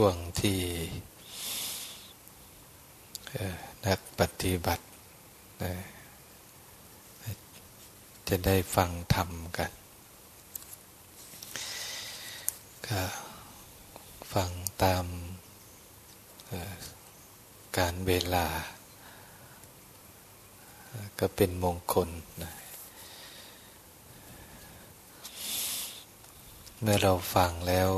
ช่วงที่นักปฏิบัตินะจะได้ฟังธรรมกันก็ฟังตามการเวลา ก็เป็นมงคลนะเมื่อเราฟังแล้ว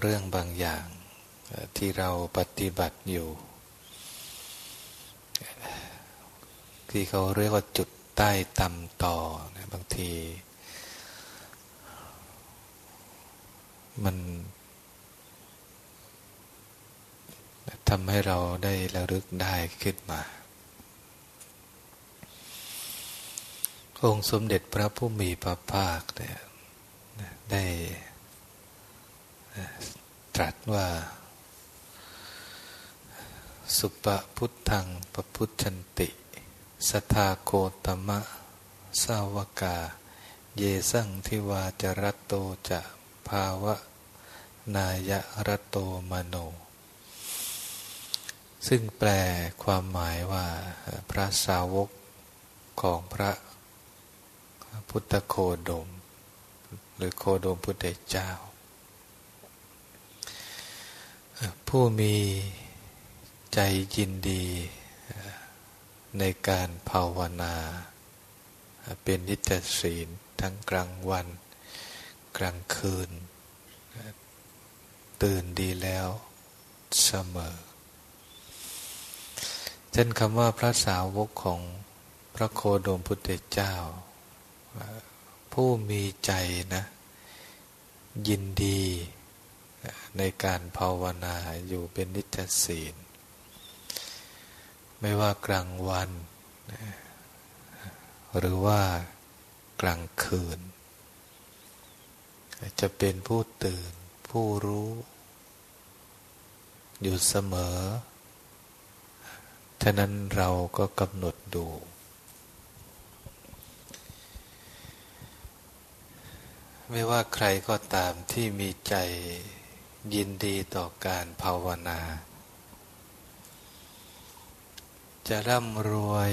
เรื่องบางอย่างที่เราปฏิบัติอยู่ ที่เขาเรียกว่าจุดใต้ตำต่อนะบางที มันทำให้เราได้ระลึกได้ขึ้นมา องค์สมเด็จพระผู้มีพระภาคเนี่ยได้ ตรัสว่า สุปพุทธังปพุทธันติ สทาโคตมะสาวกา เยสังทิวาจรตโตจะภาวะ นายรตโตมโน ซึ่งแปลความหมายว่าพระสาวกของพระพุทธโคดม หรือโคดมพุทธเจ้า ผู้มีใจยินดีในการภาวนา เป็นนิจศีลทั้งกลางวัน กลางคืน ตื่นดีแล้วเสมอ เช่นคำว่าพระสาวกของพระโคดมพุทธเจ้า ผู้มีใจนะ ยินดี ในการภาวนาอยู่เป็นนิจศีล ไม่ว่ากลางวัน หรือว่ากลางคืน จะเป็นผู้ตื่นผู้รู้ อยู่เสมอ ฉะนั้นเราก็กำหนดดูไม่ว่าใครก็ตามที่มีใจ ยินดีต่อการภาวนา จะร่ำรวย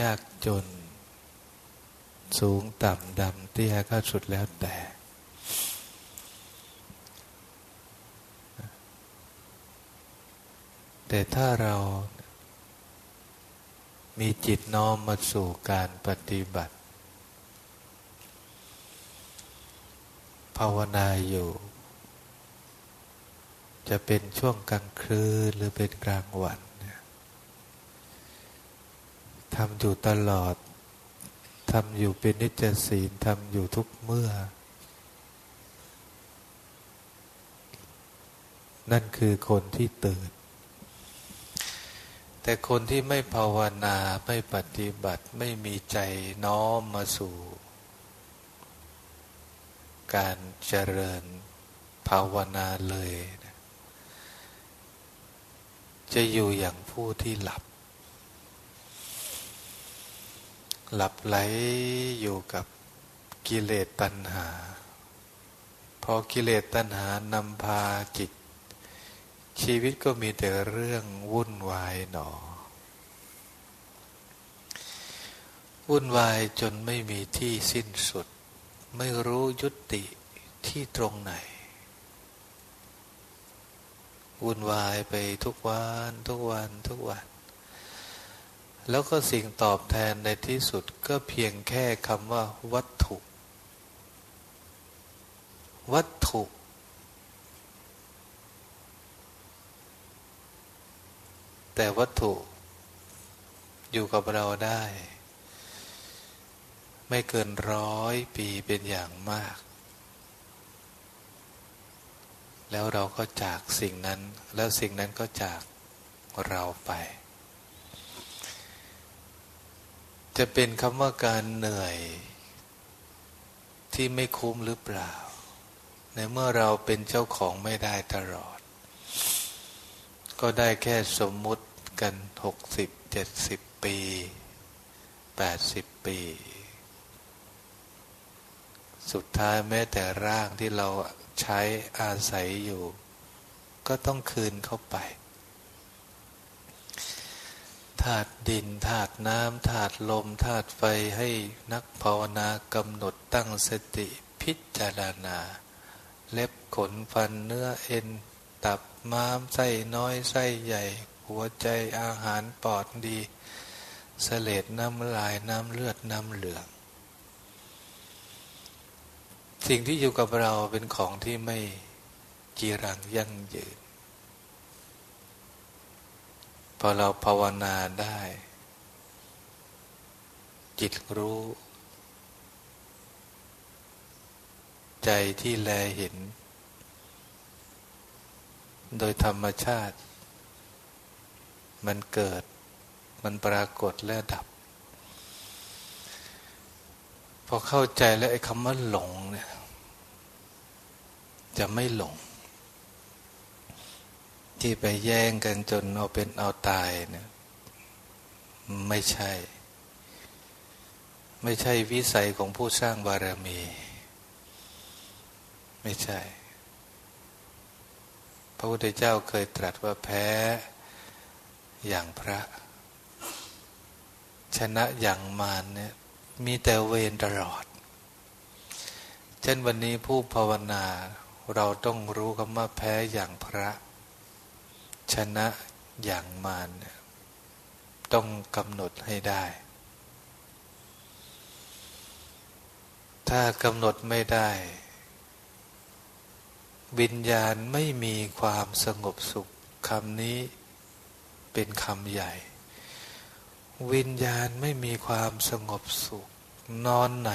ยากจน สูงต่ำดำเตี้ยก็สุดแล้วแต่ แต่ถ้าเรามีจิตน้อมมาสู่การปฏิบัติ ภาวนาอยู่ จะเป็นช่วงกลางคืนหรือเป็นกลางวันทำอยู่ตลอด ทำอยู่เป็นนิจศีลทำอยู่ทุกเมื่อ นั่นคือคนที่ตื่น แต่คนที่ไม่ภาวนาไม่ปฏิบัติไม่มีใจน้อมมาสู่ การเจริญภาวนาเลย จะอยู่อย่างผู้ที่หลับ หลับไหลอยู่กับกิเลสตัณหา พอกิเลสตัณหานำพาจิต ชีวิตก็มีแต่เรื่องวุ่นวายหนอ วุ่นวายจนไม่มีที่สิ้นสุด ไม่รู้ยุติที่ตรงไหน วุ่นวายไปทุกวันทุกวันทุกวัน แล้วก็สิ่งตอบแทนในที่สุดก็เพียงแค่คำว่า วัตถุ วัตถุ แต่วัตถุ อยู่กับเราได้ ไม่เกินร้อยปีเป็นอย่างมาก แล้วเราก็จากสิ่งนั้น แล้วสิ่งนั้นก็จากเราไป จะเป็นคำว่าการเหนื่อยที่ไม่คุ้มหรือเปล่า ในเมื่อเราเป็นเจ้าของไม่ได้ตลอด ก็ได้แค่สมมุติกันหกสิบเจ็ดสิบปีแปดสิบปี สุดท้ายแม้แต่ร่างที่เรา ใช้อาศัยอยู่ ก็ต้องคืนเข้าไปธาตุดินธาตุน้ำธาตุลมธาตุไฟให้นักภาวนากำหนดตั้งสติพิจารณา เล็บขนฟันเนื้อเอ็น ตับม้ามไส้น้อยไส้ใหญ่ หัวใจอาหารปอดดี เสลดน้ำลายน้ำเลือดน้ำเหลือง สิ่งที่อยู่กับเราเป็นของที่ไม่จีรังยั่งยืน พอเราภาวนาได้ จิตรู้ ใจที่แลเห็น โดยธรรมชาติ มันเกิด มันปรากฏและดับ พอเข้าใจแล้วไอ้คำว่าหลงเนี่ย จะไม่หลง ที่ไปแย่งกันจนเอาเป็นเอาตายเนี่ยไม่ใช่ ไม่ใช่วิสัยของผู้สร้างบารมี ไม่ใช่ พระพุทธเจ้าเคยตรัสว่าแพ้อย่างพระ ชนะอย่างมารเนี่ยมีแต่เวรตลอด เช่นวันนี้ผู้ภาวนา เราต้องรู้คำว่าแพ้อย่างพระ ชนะอย่างมารเนี่ยต้องกำหนดให้ได้ ถ้ากำหนดไม่ได้ วิญญาณไม่มีความสงบสุขคำนี้เป็นคำใหญ่ วิญญาณไม่มีความสงบสุข นอนไหน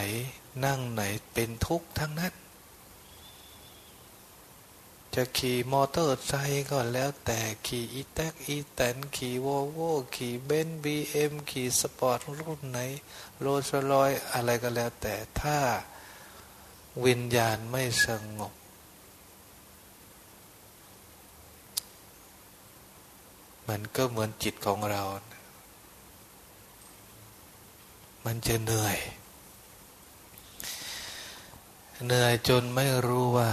นั่งไหนเป็นทุกข์ทั้งนั้น จะขี่มอเตอร์ไซค์ก็แล้วแต่ขี่อีแท็กอีแตนขี่วอลโวขี่เบนซ์บีเอ็มขี่สปอร์ตรุ่นไหนโรลส์รอยซ์อะไรก็แล้วแต่ถ้าวิญญาณไม่สงบ มันก็เหมือนจิตของเรา มันจะเหนื่อย เหนื่อยจนไม่รู้ว่า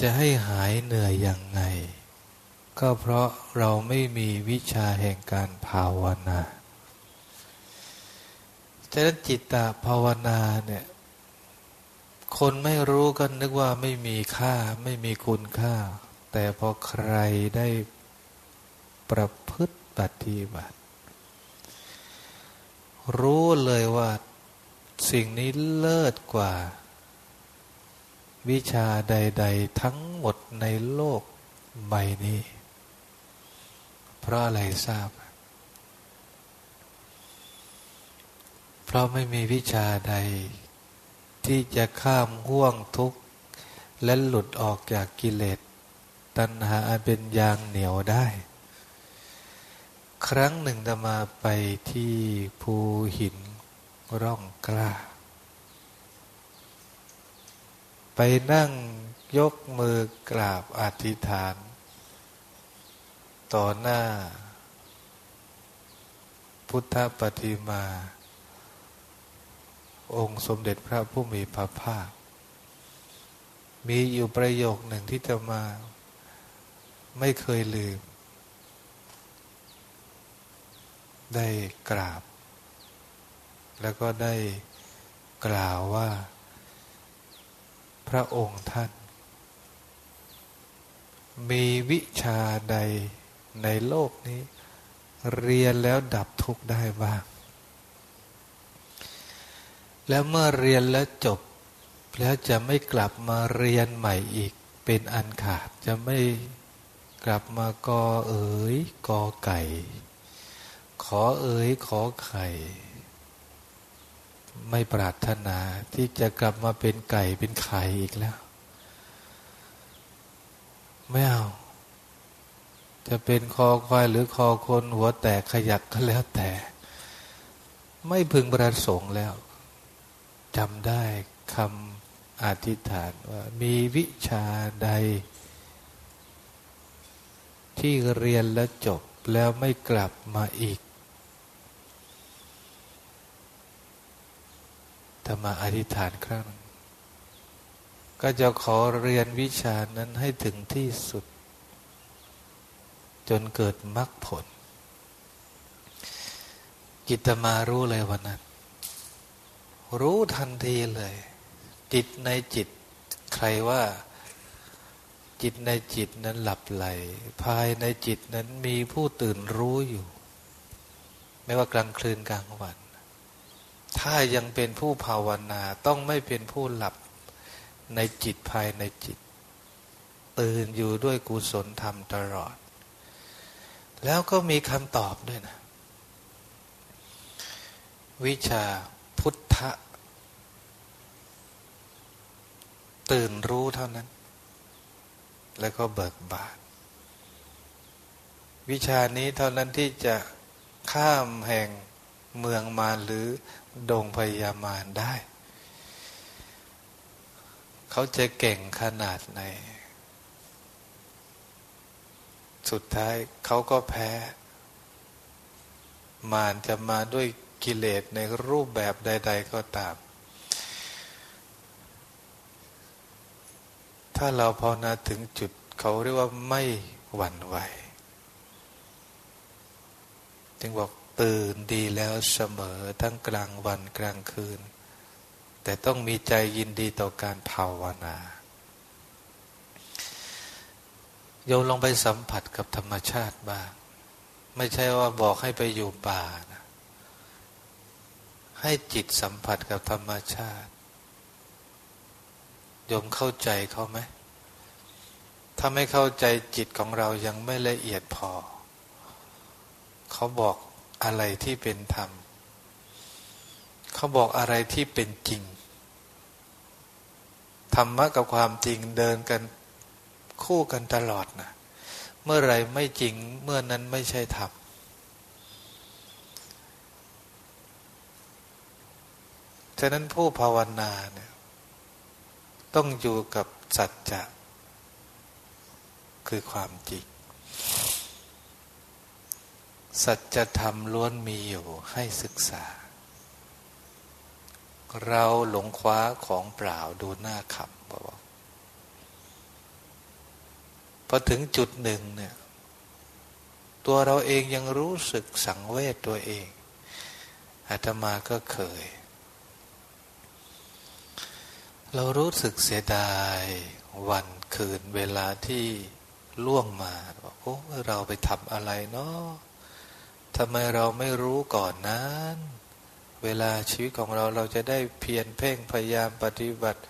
จะให้หายเหนื่อยอย่างไง ก็เพราะเราไม่มีวิชาแห่งการภาวนาฉะนั้นจิตตภาวนาเนี่ย คนไม่รู้ก็นึกว่าไม่มีค่าไม่มีคุณค่า แต่พอใครได้ประพฤติปฏิบัติ รู้เลยว่าสิ่งนี้เลิศกว่า วิชาใด ๆ ทั้งหมดในโลกใบนี้ เพราะอะไรทราบ เพราะไม่มีวิชาใด ที่จะข้ามห่วงทุกข์ และหลุดออกจากกิเลส ตัณหาเป็นยางเหนียวได้ ครั้งหนึ่งจะมาไปที่ภูหินร่องกล้า ไปนั่งยกมือกราบอธิษฐาน ต่อหน้า พุทธปฏิมา องค์สมเด็จพระผู้มีพระภาค มีอยู่ประโยคหนึ่งที่จะมา ไม่เคยลืม ได้กราบ แล้วก็ได้กล่าวว่า พระองค์ท่าน มีวิชาใดในโลกนี้ เรียนแล้วดับทุกข์ได้บ้าง แล้วเมื่อเรียนแล้วจบ แล้วจะไม่กลับมาเรียนใหม่อีก เป็นอันขาดจะไม่กลับมากอเอ๋ยกอไก่ ขอเอ๋ยขอไข่ ไม่ปรารถนาที่จะกลับมาเป็นไก่เป็นไข่อีกแล้ว ไม่เอา จะเป็นคอควายหรือคอคนหัวแตกขยักก็แล้วแต่ ไม่พึงประสงค์แล้วจำได้คำอธิษฐานว่ามีวิชาใด ที่เรียนแล้วจบแล้วไม่กลับมาอีกถ้า มาอธิษฐานครั้งก็จะขอเรียนวิชานั้นให้ถึงที่สุด จนเกิดมรรคผล จิตมารู้เลยวันนั้น รู้ทันทีเลย จิตในจิต ใครว่า จิตในจิตนั้นหลับไหล ภายในจิตนั้นมีผู้ตื่นรู้อยู่ ไม่ว่ากลางคืนกลางวัน ถ้ายังเป็นผู้ภาวนาต้องไม่เป็นผู้หลับในจิตภายในจิต ตื่นอยู่ด้วยกุศลธรรมตลอด แล้วก็มีคำตอบด้วยนะ วิชาพุทธะ ตื่นรู้เท่านั้น แล้วก็เบิกบานวิชานี้เท่านั้นที่จะข้ามแห่ง เมืองมาหรือดงพยามารได้ เขาจะเก่งขนาดไหน สุดท้ายเขาก็แพ้ มารจะมาด้วยกิเลสในรูปแบบใด ๆ ก็ตาม ถ้าเราภาวนาถึงจุดเขาเรียกว่าไม่หวั่นไหว จึงบอก ตื่นดีแล้วเสมอทั้งกลางวันกลางคืน แต่ต้องมีใจยินดีต่อการภาวนาโยมลองไปสัมผัสกับธรรมชาติบ้างไม่ใช่ว่าบอกให้ไปอยู่ป่านะให้จิตสัมผัสกับธรรมชาติโยมเข้าใจเขาไหมถ้าไม่เข้าใจจิตของเรายังไม่ละเอียดพอ เขาบอก อะไรที่เป็นธรรม เขาบอกอะไรที่เป็นจริง ธรรมะกับความจริงเดินกันคู่กันตลอดนะเมื่อไรไม่จริงเมื่อนั้นไม่ใช่ธรรมฉะนั้นผู้ภาวนาเนี่ยต้องอยู่กับสัจจะคือความจริง สัจธรรมล้วนมีอยู่ให้ศึกษา เราหลงคว้าของเปล่าดูหน้าขำบอกพอถึงจุดหนึ่งเนี่ย ตัวเราเองยังรู้สึกสังเวชตัวเองอาตมาก็เคย เรารู้สึกเสียดายวันคืนเวลาที่ล่วงมาบอกโอ้เราไปทำอะไรเนาะ ทำไมเราไม่รู้ก่อนนั้น เวลาชีวิตของเราเราจะได้เพียรเพ่งพยายามปฏิบัติ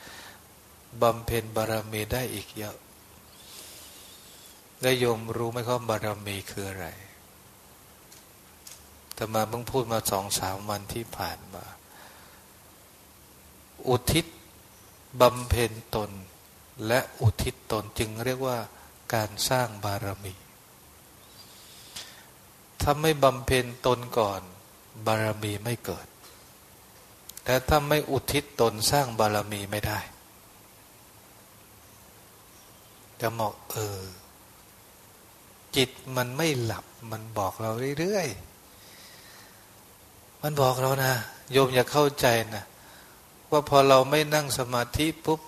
บำเพ็ญบารมีได้อีกเยอะได้โยมรู้ไหมครับบารมีคืออะไรแต่มาเพิ่งพูดมาสองสามวันที่ผ่านมา อุทิศบำเพ็ญตน และอุทิศตนจึงเรียกว่าการสร้างบารมี ถ้าไม่บำเพ็ญตนก่อน บารมีไม่เกิดแต่ถ้าไม่อุทิศตนสร้างบารมีไม่ได้ จะบอกเออ จิตมันไม่หลับมันบอกเราเรื่อยๆ มันบอกเรานะโยมอย่าเข้าใจนะว่าพอเราไม่นั่งสมาธิปุ๊บ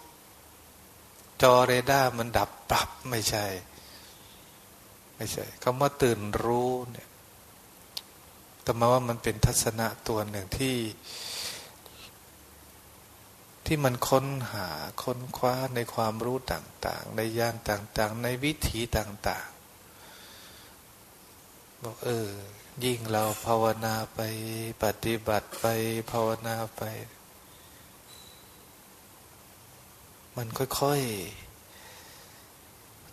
จอเรดาร์มันดับปรับไม่ใช่ ไม่ใช่คำว่าตื่นรู้เนี่ย ต่มาว่ามันเป็นทัศนะตัวหนึ่งที่ ที่มันค้นหาค้นคว้าในความรู้ต่าง ๆ ในย่านต่าง ๆ ในวิถีต่าง ๆ บอกเออ ยิ่งเราภาวนาไปปฏิบัติไปภาวนาไป มันค่อย ๆ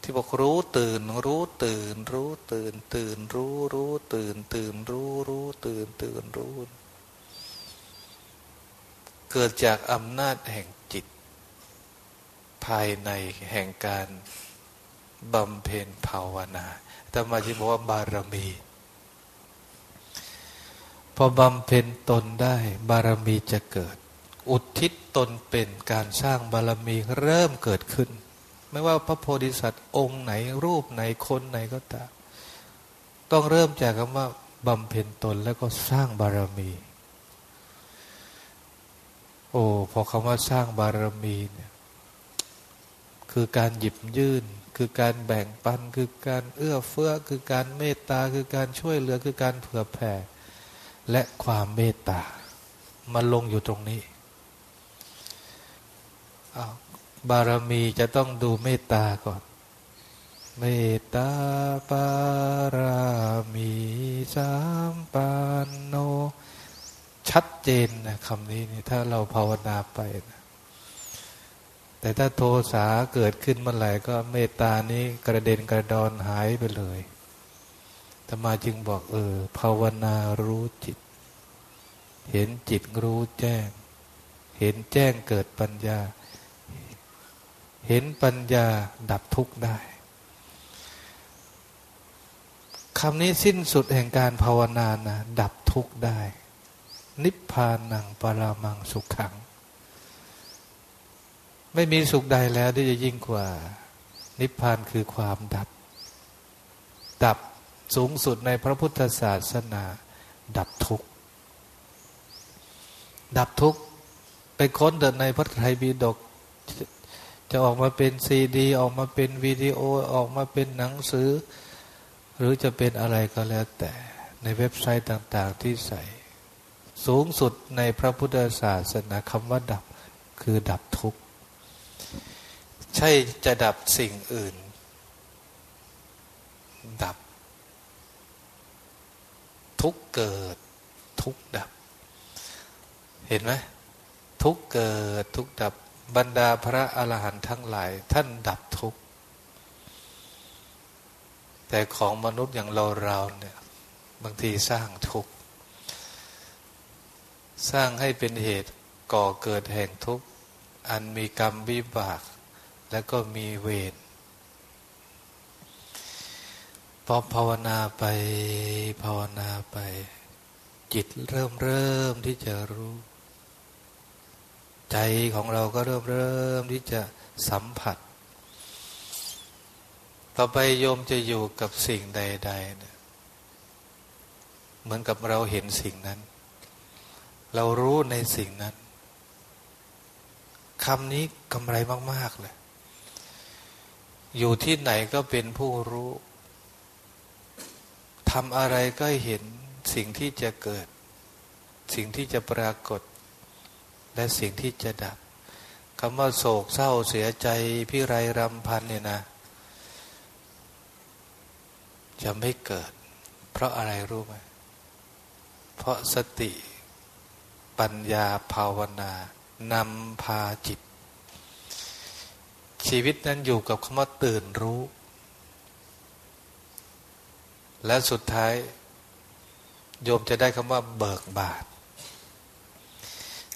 ที่บอกรู้ตื่น รู้ตื่น รู้ตื่น ตื่น รู้รู้ตื่น ตื่น รู้รู้ตื่น ตื่นรู้ เกิดจากอำนาจแห่งจิต ภายในแห่งการบำเพ็ญภาวนาแต่มาจิบอกว่าบารมี พอบำเพ็ญตนได้ บารมีจะเกิด อุทิศตนเป็นการสร้างบารมีเริ่มเกิดขึ้น ไม่ว่าพระโพธิสัตว์องค์ไหนรูปไหนคนไหนก็ตามต้องเริ่มจากคำว่าบำเพ็ญตนแล้วก็สร้างบารมี โอ้พอคำว่าสร้างบารมีเนี่ยคือการหยิบยื่น คือการแบ่งปัน คือการเอื้อเฟื้อ คือการเมตตา คือการช่วยเหลือ คือการเผื่อแผ่ และความเมตตามาลงอยู่ตรงนี้อ้าว บารมีจะต้องดูเมตตาก่อน เมตตาปารามีสามปานโน ชัดเจนนะคำนี้นี่ถ้าเราภาวนาไปนะแต่ถ้าโทสาเกิดขึ้นเมื่อไหร่ก็เมตตานี้กระเด็นกระดอนหายไปเลยธรรมาจึงบอกเออ ภาวนารู้จิต เห็นจิตรู้แจ้ง เห็นแจ้งเกิดปัญญา เห็นปัญญาดับทุกข์ได้คำนี้สิ้นสุดแห่งการภาวนานะดับทุกข์ได้ นิพพานังปรามังสุขขัง ไม่มีสุขใดแล้วที่จะยิ่งกว่า นิพพานคือความดับ ดับสูงสุดในพระพุทธศาสนา ดับทุกข์ ดับทุกข์ ไปค้นเดินในพระไตรปิฎก จะออกมาเป็นซีดี ออกมาเป็นวิดีโอออกมาเป็นหนังสือ หรือจะเป็นอะไรก็แล้วแต่ในเว็บไซต์ต่างๆที่ใส่ สูงสุดในพระพุทธศาสนาคำว่าดับคือดับทุกข์ใช่จะดับสิ่งอื่น ดับ ทุกเกิด ทุกดับ เห็นไหมทุกเกิดทุกดับ บรรดาพระอรหันต์ทั้งหลาย ท่านดับทุกข์ แต่ของมนุษย์อย่างเราเราเนี่ย บางทีสร้างทุกข์ สร้างให้เป็นเหตุก่อเกิดแห่งทุกข์ อันมีกรรมวิบาก และก็มีเวรพอภาวนาไปภาวนาไป จิตเริ่มเริ่มที่จะรู้ ใจของเราก็เริ่มเริ่มที่จะสัมผัส ต่อไปโยมจะอยู่กับสิ่งใดๆเนี่ยเหมือนกับเราเห็นสิ่งนั้น เรารู้ในสิ่งนั้นคำนี้กำไรมาก ๆ เลย อยู่ที่ไหนก็เป็นผู้รู้ทำอะไรก็เห็นสิ่งที่จะเกิด สิ่งที่จะปรากฏ และสิ่งที่จะดับคำว่าโศกเศร้าเสียใจพิไรรำพันเนี่ยนะ จะไม่เกิด เพราะอะไรรู้ไหมเพราะสติปัญญาภาวนานำพาจิต ชีวิตนั้นอยู่กับคำว่าตื่นรู้ และสุดท้าย โยมจะได้คำว่าเบิกบาน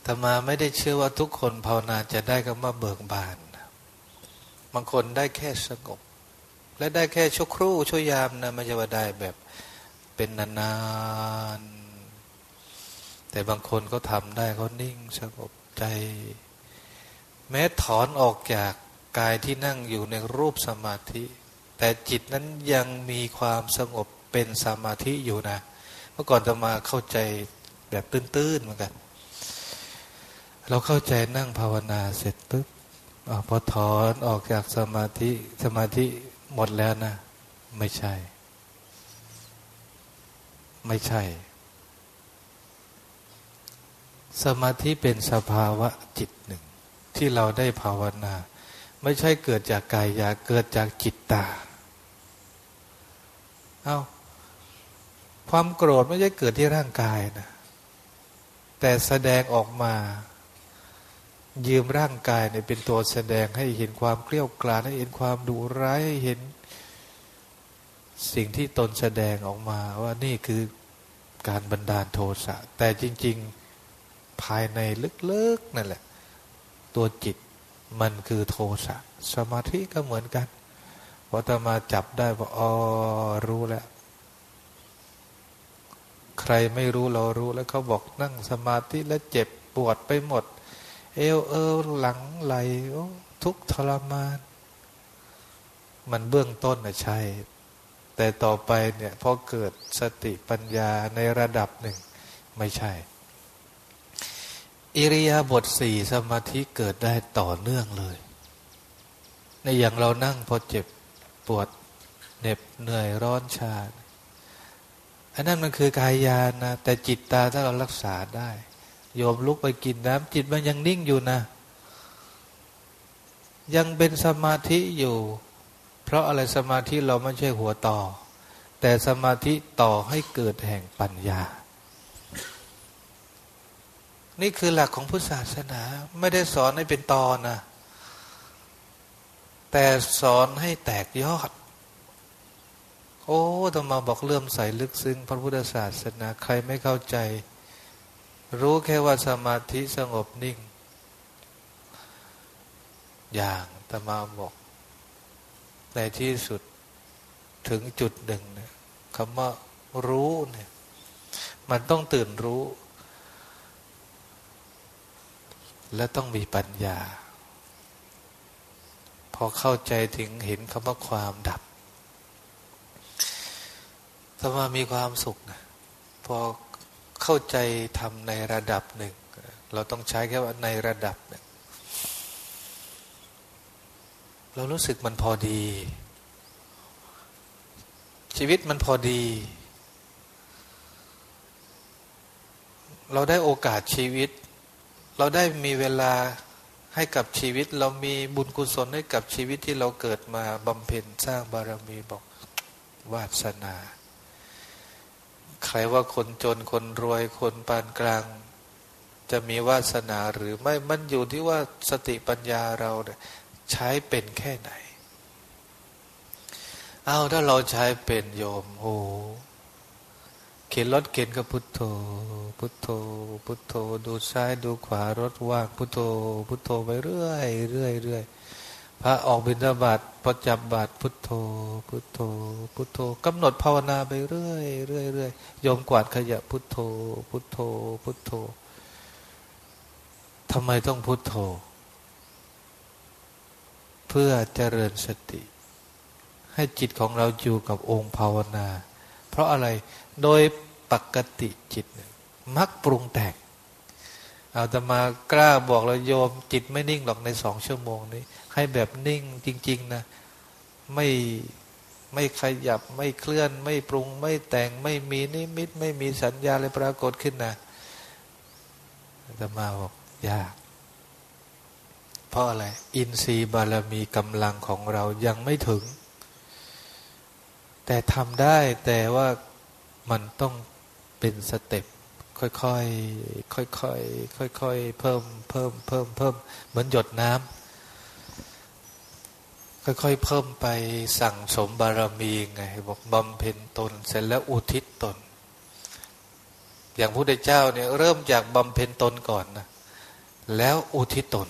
ธรรมาไม่ได้เชื่อว่าทุกคนภาวนาจะได้คำว่าเบิกบาน บางคนได้แค่สงบ และได้แค่ชั่วครู่ชั่วยามนะไม่ใช่ว่าได้แบบเป็นนานๆ แต่บางคนเขาทำได้เขานิ่งสงบใจ แม้ถอนออกจากกายที่นั่งอยู่ในรูปสมาธิ แต่จิตนั้นยังมีความสงบเป็นสมาธิอยู่นะ เมื่อก่อนจะมาเข้าใจแบบตื้นๆเหมือนกัน เราเข้าใจนั่งภาวนาเสร็จปุ๊บอพอถอนออกจากสมาธิสมาธิหมดแล้วนะ ไม่ใช่ ไม่ใช่ สมาธิเป็นสภาวะจิตหนึ่ง ที่เราได้ภาวนา ไม่ใช่เกิดจากกายยาเกิดจากจิตตาเอา้าความโกรธไม่ใช่เกิดที่ร่างกายนะ แต่แสดงออกมา ยืมร่างกายเนี่ยเป็นตัวแสดงให้เห็นความเกลี้ยกล่อมให้เห็นความดุร้ายให้เห็น สิ่งที่ตนแสดงออกมาว่านี่คือการบันดาลโทสะ แต่จริง ๆภายในลึกๆนั่นแหละ ตัวจิตมันคือโทสะ สมาธิก็เหมือนกันพอตมาจับได้ว่าอ๋อรู้แล้ว ใครไม่รู้เรารู้แล้วเขาบอกนั่งสมาธิแล้วเจ็บปวดไปหมด เอวเอวหลังไหลทุกทรมาน มันเบื้องต้นนะใช่ แต่ต่อไปเนี่ยพอเกิดสติปัญญาในระดับหนึ่ง ไม่ใช่ อิริยาบถสี่สมาธิเกิดได้ต่อเนื่องเลย ในอย่างเรานั่งพอเจ็บปวดเหน็บเหนื่อยร้อนชาอันนั้นมันคือกายยานะแต่จิตตาถ้าเรารักษาได้ โยมลุกไปกินน้ำจิตมันยังนิ่งอยู่นะ ยังเป็นสมาธิอยู่ เพราะอะไรสมาธิเราไม่ใช่หัวต่อ แต่สมาธิต่อให้เกิดแห่งปัญญา นี่คือหลักของพุทธศาสนา ไม่ได้สอนให้เป็นตอนนะแต่สอนให้แตกยอด โอ้ธรรมาบอกเลื่อมใสลึกซึ้งพระพุทธศาสนาใครไม่เข้าใจ รู้แค่ว่าสมาธิสงบนิ่ง อย่างตมาบอกในที่สุดถึงจุดหนึ่งเนี่ยคำว่ารู้เนี่ย มันต้องตื่นรู้ และต้องมีปัญญา พอเข้าใจถึงเห็นคำว่าความดับตมามีความสุขนะพอ เข้าใจทำในระดับหนึ่ง เราต้องใช้แค่ว่าในระดับหนึ่งเรารู้สึกมันพอดี ชีวิตมันพอดี เราได้โอกาสชีวิต เราได้มีเวลาให้กับชีวิต เรามีบุญกุศลให้กับชีวิตที่เราเกิดมาบำเพ็ญสร้างบารมีบอกวาสนา ใครว่าคนจนคนรวยคนปานกลาง จะมีวาสนาหรือไม่มันอยู่ที่ว่าสติปัญญาเราเนี่ยใช้เป็นแค่ไหน เอาถ้าเราใช้เป็นโยมโอ้เข็นรถเข็นก็พุทโธ พุทโธ พุทโธ ดูซ้ายดูขวารถว่างพุทโธ พุทโธไปเรื่อยเรื่อยเรื่อย พระออกบิณฑบาตพอจับบาตพุทโธ พุทโธ พุทโธกำหนดภาวนาไปเรื่อยเรื่อยเรื่อยยมกวาดขยะพุทโธ พุทโธ พุทโธทำไมต้องพุทโธ เพื่อเจริญสติ ให้จิตของเราอยู่กับองค์ภาวนา เพราะอะไรโดยปกติจิตมักปรุงแต่ง อาตมากล้าบอกเราโยมจิตไม่นิ่งหรอกในสองชั่วโมงนี้ ให้แบบนิ่งจริง ๆ นะ ไม่ไม่ขยับไม่เคลื่อน ไม่ปรุง ไม่แต่งไม่มีนิมิต ไม่มีสัญญาอะไรปรากฏขึ้นนะจะมาบอกยาก เพราะอะไร อินทรีย์บารมีกำลังของเรายังไม่ถึง แต่ทำได้แต่ว่ามันต้องเป็นสเต็ป ค่อยๆค่อยๆค่อยๆเพิ่มเพิ่มเพิ่มเพิ่มเหมือนหยดน้ำค่อยๆเพิ่มไปสั่งสมบารมีไงบอกบำเพ็ญตน เสร็จแล้วอุทิศตน อย่างพระพุทธเจ้าเนี่ยเริ่มจากบำเพ็ญตนก่อนนะแล้วอุทิศตน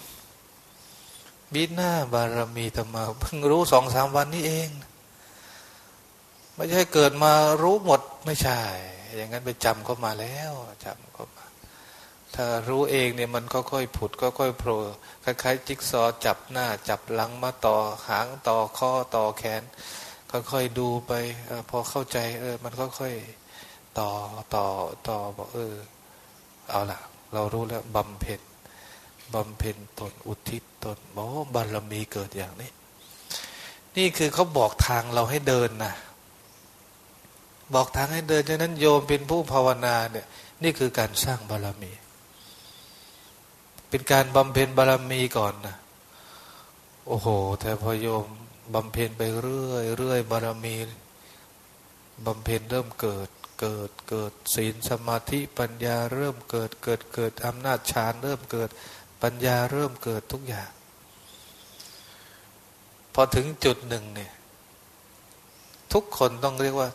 บีหน้าบารมีธรรมาเพิ่งรู้สองสามวันนี้เอง ไม่ใช่เกิดมารู้หมดไม่ใช่ อย่างนั้นไปจำเข้ามาแล้วจำเข้ามาถ้ารู้เองเนี่ยมันค่อยๆผุดค่อยๆโผล่คล้ายๆจิ๊กซอจับหน้าจับหลังมาต่อหางต่อข้อต่อแขน ค่อยๆดูไปอพอเข้าใจเออมันค่อยๆต่อต่อต่อบอกเออ เอาล่ะ เรารู้แล้วบำเพ็ญบำเพ็ญตนอุทิศตตนบอกบารมีเกิดอย่างนี้ นี่คือเขาบอกทางเราให้เดินนะ บอกทางให้เดินฉะนั้นโยมเป็นผู้ภาวนาเนี่ยนี่คือการสร้างบารมี เป็นการบำเพ็ญบารมีก่อนนะโอ้โห แต่พอโยมบำเพ็ญไปเรื่อยเรื่อยบารมีบำเพ็ญเริ่มเกิดเกิดเกิดศีลสมาธิปัญญาเริ่มเกิดเกิดเกิดอำนาจฌานเริ่มเกิดปัญญาเริ่มเกิดทุกอย่าง พอถึงจุดหนึ่งเนี่ย ทุกคนต้องเรียกว่า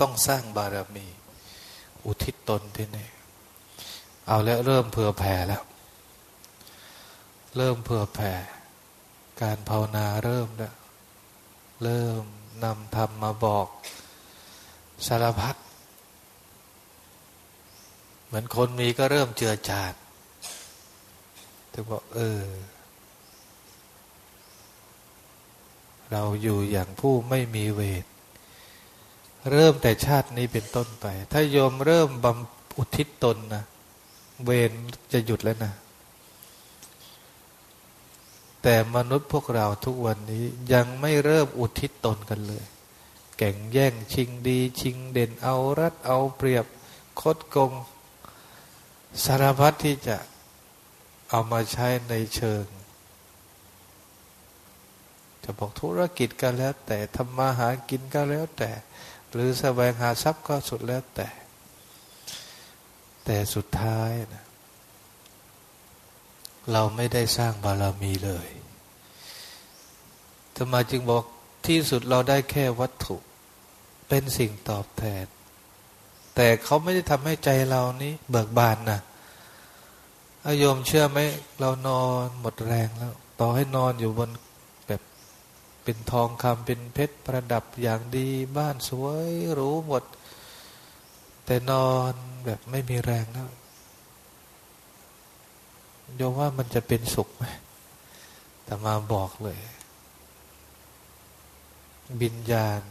ต้องสร้างบารมี อุทิศตนที่นี่ เอาแล้วเริ่มเผื่อแผ่แล้ว เริ่มเผื่อแผ่ การภาวนาเริ่มแล้ว เริ่มนำธรรมมาบอกสารพัดเหมือนคนมีก็เริ่มเจือจานถึงบอกเออ เราอยู่อย่างผู้ไม่มีเวท เริ่มแต่ชาตินี้เป็นต้นไป ถ้าโยมเริ่มบำอุทิศตนนะเวรจะหยุดแล้วนะ แต่มนุษย์พวกเราทุกวันนี้ยังไม่เริ่มอุทิศตนกันเลยแก่งแย่งชิงดี ชิงเด่นเอารัดเอาเปรียบคดกงสารพัดที่จะเอามาใช้ในเชิง จะบอกธุรกิจก็แล้ว แต่ทำมาหากินก็แล้วแต่ หรือแสวงหาทรัพย์ก็สุดแล้วแต่ แต่สุดท้ายนะเราไม่ได้สร้างบารมีเลยทำไมจึงบอกที่สุดเราได้แค่วัตถุ เป็นสิ่งตอบแทน แต่เขาไม่ได้ทำให้ใจเรานี้เบิกบานนะอายมเชื่อไหมเรานอนหมดแรงแล้ว ต่อให้นอนอยู่บน เป็นทองคำเป็นเพชรประดับอย่างดีบ้านสวยหรูหมด แต่นอนแบบไม่มีแรงแล้วโยมว่ามันจะเป็นสุขไหมแต่มาบอกเลย บิญญาณ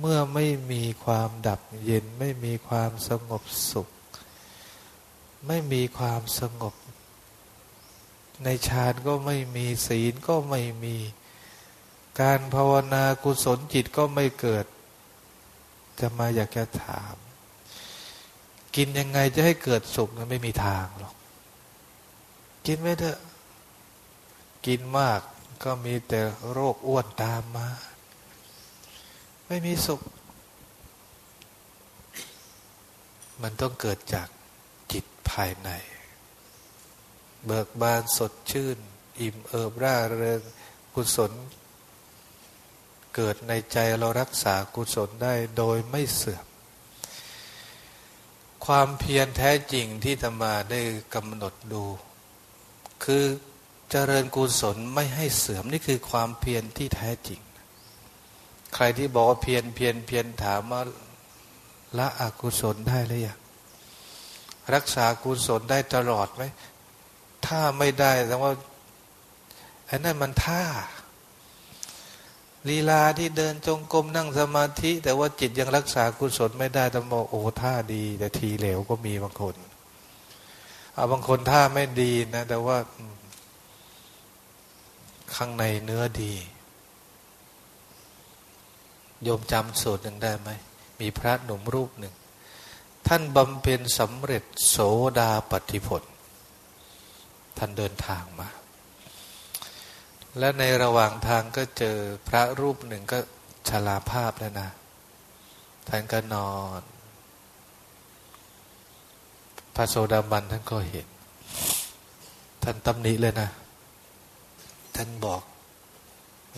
เมื่อไม่มีความดับเย็น ไม่มีความสงบสุข ไม่มีความสงบ ในฌานก็ไม่มีศีลก็ไม่มี การภาวนากุศลจิตก็ไม่เกิด จะมาอยากจะถาม กินยังไงจะให้เกิดสุขนั้นไม่มีทางหรอก กินไม่เถอะกินมากก็มีแต่โรคอ้วนตามมา ไม่มีสุข มันต้องเกิดจากจิตภายใน เบิกบานสดชื่น อิ่มเอิบร่าเริงกุศล เกิดในใจเรารักษากุศลได้โดยไม่เสื่อม ความเพียรแท้จริงที่ธรรมาได้กำหนดดู คือเจริญกุศลไม่ให้เสื่อมนี่คือความเพียรที่แท้จริง ใครที่บอกว่าเพียรเพียรเพียรถามว่าละอกุศลได้หรือยังรักษากุศลได้ตลอดไหม ถ้าไม่ได้แสดงว่าอันนั้นมันท่าลีลาที่เดินจงกรมนั่งสมาธิ แต่ว่าจิตยังรักษากุศลไม่ได้ต้องบอกโอ้ท่าดี แต่ทีเหลวก็มีบางคนเอาบางคนท่าไม่ดีนะ แต่ว่าข้างในเนื้อดี โยมจำสูตรหนึ่งได้ไหม มีพระหนุ่มรูปหนึ่ง ท่านบำเพ็ญสำเร็จโสดาปฏิผล ท่านเดินทางมา และในระหว่างทางก็เจอพระรูปหนึ่งก็ชลาภาพแล้วนะ ท่านก็นอน พระโสดาบันท่านก็เห็น ท่านตำหนิเลยนะ ท่านบอก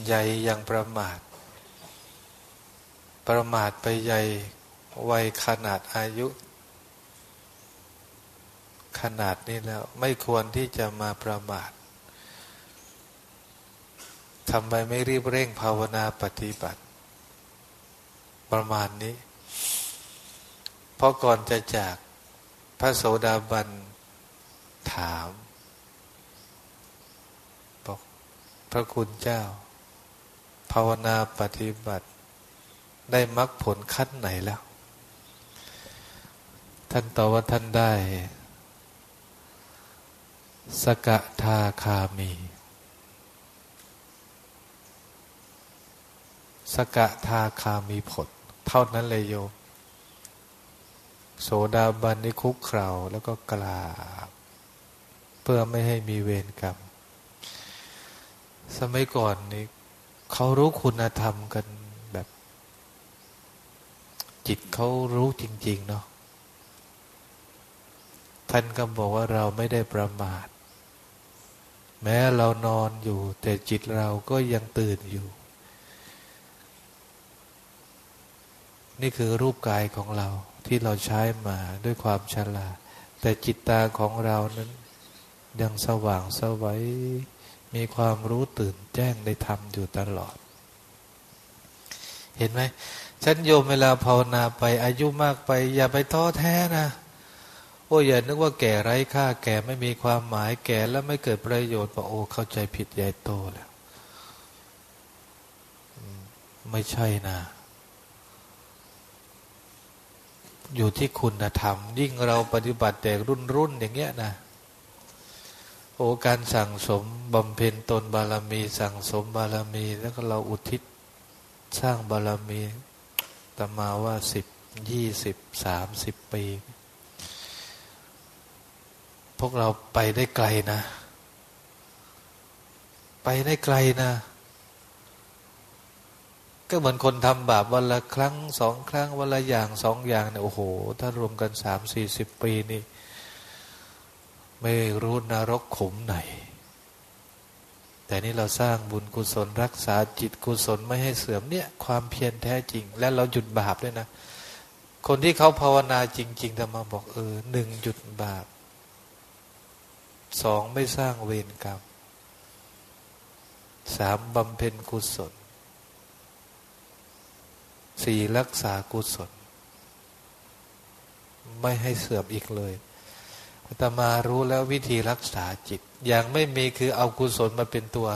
ใหญ่ยังประมาท ประมาทไปใหญ่วัยขนาดอายุ ขนาดนี้แล้ว ไม่ควรที่จะมาประมาททำไมไม่รีบเร่งภาวนาปฏิบัติ ประมาณนี้ เพราะก่อนจะจากพระโสดาบันถามบอกพระคุณเจ้า ภาวนาปฏิบัติ ได้มรรคผลขั้นไหนแล้ว ท่านตอบว่าท่านได้ สกทาคามี สกทาคามีผล เท่านั้นเลยโยม โสดาบันนี่คุกเข่าแล้วก็กราบ เพื่อไม่ให้มีเวรกรรม สมัยก่อนนี่เขารู้คุณธรรมกันแบบ จิตเขารู้จริง ๆ เนาะท่านก็บอกว่าเราไม่ได้ประมาท แม้เรานอนอยู่ แต่จิตเราก็ยังตื่นอยู่ นี่คือรูปกายของเราที่เราใช้มาด้วยความฉลาด แต่จิตตาของเรานั้น ยังสว่างสวัยมีความรู้ตื่นแจ้งในธรรมอยู่ตลอด เห็นไหมฉันโยมเวลาภาวนาไปอายุมากไป อย่าไปท้อแท้นะ โอ้อย่านึกว่าแก่ไร้ค่าแก่ไม่มีความหมายแก่แล้วไม่เกิดประโยชน์ปะโอ้เข้าใจผิดใหญ่โตแล้วไม่ใช่นะ อยู่ที่คุณธรรม ยิ่งเราปฏิบัติแต่รุ่นรุ่นอย่างเงี้ยนะโอ้การสั่งสมบำเพ็ญตนบารมี สั่งสมบารมี แล้วก็เราอุทิศสร้างบารมีตมาว่าสิบยี่สิบสามสิบปี พวกเราไปได้ไกลนะ ไปได้ไกลนะ ก็เหมือนคนทำบาปวันละครั้งสองครั้งวันละอย่างสองอย่างเนี่ยโอ้โห ถ้ารวมกันสามสี่สิบปีนี่ไม่รู้นรกขุมไหน แต่นี่เราสร้างบุญกุศลรักษาจิตกุศลไม่ให้เสื่อมเนี่ย ความเพียรแท้จริง และเราหยุดบาปด้วยนะ คนที่เขาภาวนาจริงๆแต่มาบอกเออหนึ่งหยุดบาป สองไม่สร้างเวรกรรมสามบำเพ็ญกุศลสี่รักษากุศล ไม่ให้เสื่อมอีกเลยอาตมารู้แล้ววิธีรักษาจิต อย่างไม่มีคือเอากุศลมาเป็นตัว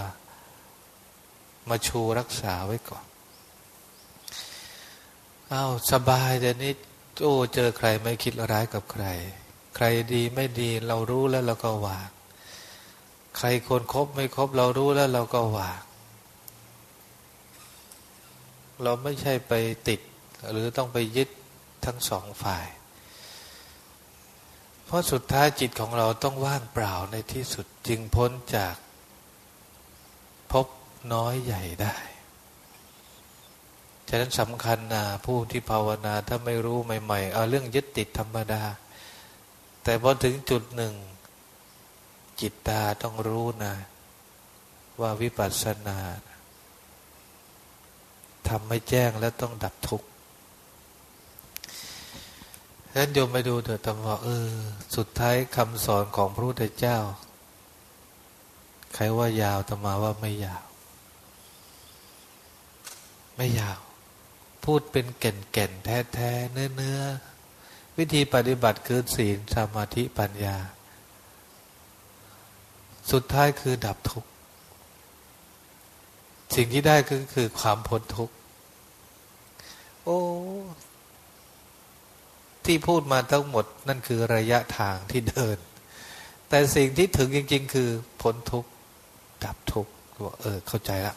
มาชูรักษาไว้ก่อนอา้าวสบายแต่นี้โอ้เจอใครไม่คิดร้ายกับใคร ใครดีไม่ดีเรารู้แล้วเราก็วาง ใครคนครบไม่ครบเรารู้แล้วเราก็วาง เราไม่ใช่ไปติด หรือต้องไปยึดทั้งสองฝ่าย เพราะสุดท้ายจิตของเราต้องว่างเปล่าในที่สุดจึงพ้นจากพบน้อยใหญ่ได้ฉะนั้นสำคัญนะผู้ที่ภาวนาถ้าไม่รู้ใหม่ๆเอาเรื่องยึดติดธรรมดา แต่พอถึงจุดหนึ่ง จิตตาต้องรู้นะ ว่าวิปัสสนาทำไม่แจ้งแล้วต้องดับทุกข์ฉะนั้นโยมไปดูเถิดตำว่าเออ สุดท้ายคำสอนของพระพุทธเจ้า ใครว่ายาวตมาว่าไม่ยาว ไม่ยาว พูดเป็นแก่นแก่นแท้แท้เนื้อเนื้อ วิธีปฏิบัติคือศีลสมาธิปัญญา สุดท้ายคือดับทุกข์ สิ่งที่ได้ก็คือความพ้นทุกข์ โอ้ที่พูดมาทั้งหมดนั่นคือระยะทางที่เดิน แต่สิ่งที่ถึงจริง ๆ คือพ้นทุกข์ ดับทุกข์เออ เข้าใจละ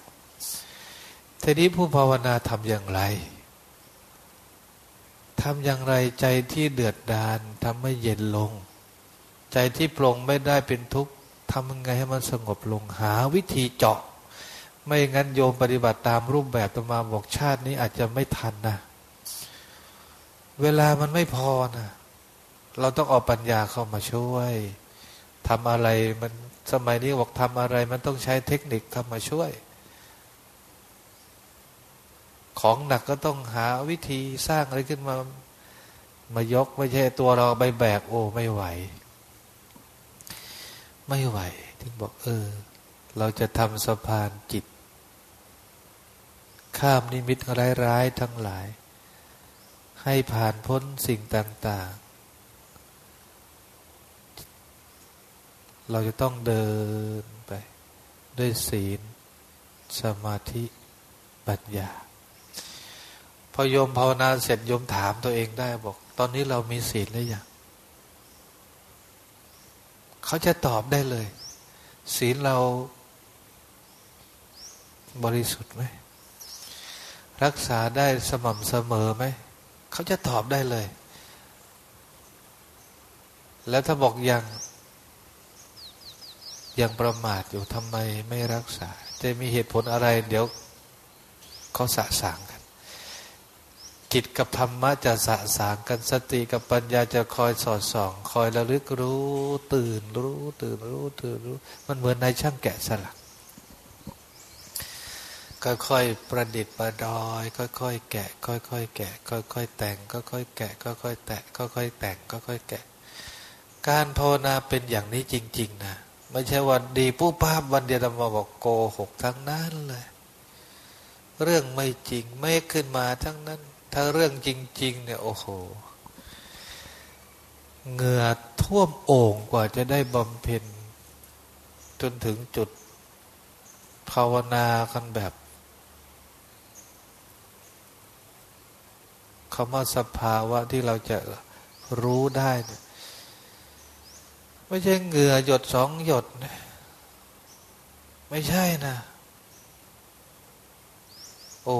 ทีนี้ผู้ภาวนาทำอย่างไร ทำอย่างไรใจที่เดือดดาลทำให้เย็นลง ใจที่ปรงไม่ได้เป็นทุกข์ทำยังไงให้มันสงบลงหาวิธีเจาะ ไม่งั้นโยมปฏิบัติตามรูปแบบตมาบอกชาตินี้อาจจะไม่ทันนะเวลามันไม่พอนะเราต้องเอาปัญญาเข้ามาช่วยทำอะไรมันสมัยนี้บอกทำอะไรมันต้องใช้เทคนิคเข้ามาช่วย ของหนักก็ต้องหาวิธีสร้างอะไรขึ้นมามายกไม่ใช่ตัวเราไปแบกโอ้ไม่ไหว ไม่ไหว ถึงบอกเออ เราจะทำสะพานจิต ข้ามนิมิตร้ายๆทั้งหลาย ให้ผ่านพ้นสิ่งต่าง ๆ เราจะต้องเดินไป ด้วยศีล สมาธิ ปัญญา พอโยมภาวนาเสร็จโยมถามตัวเองได้บอก ตอนนี้เรามีศีลหรือยังเขาจะตอบได้เลย ศีลเราบริสุทธิ์ไหมรักษาได้สม่ำเสมอไหมเขาจะตอบได้เลย แล้วถ้าบอกยังยังประมาทอยู่ทำไมไม่รักษา จะมีเหตุผลอะไร เดี๋ยวเขาสะสางกัน จิตกับธรรมะจะสะสางกันสติกับปัญญาจะคอยสอดส่อง คอยระลึกรู้ ตื่นรู้ ตื่นรู้ ตื่นรู้ มันเหมือนนายช่างแกะสลักค่อยๆประดิษฐ์ประดอย ค่อยๆแกะ ค่อยๆแกะ ค่อยๆแต่ง ค่อยๆแกะ ค่อยๆแตะ ค่อยๆแต่ง ค่อยๆแกะ การภาวนาเป็นอย่างนี้จริง ๆ นะไม่ใช่วันดีปุ๊บป้าวันเดียวจะมาบอกโกหกทั้งนั้นเลย เรื่องไม่จริงไม่ขึ้นมาทั้งนั้น ถ้าเรื่องจริง ๆ เนี่ยโอ้โหเหงื่อท่วมโอ่งกว่าจะได้บำเพ็ญ จนถึงจุดภาวนากันแบบคำว่าสภาวะที่เราจะรู้ได้เนี่ยไม่ใช่เหงื่อหยดสองหยดนะไม่ใช่นะ โอ้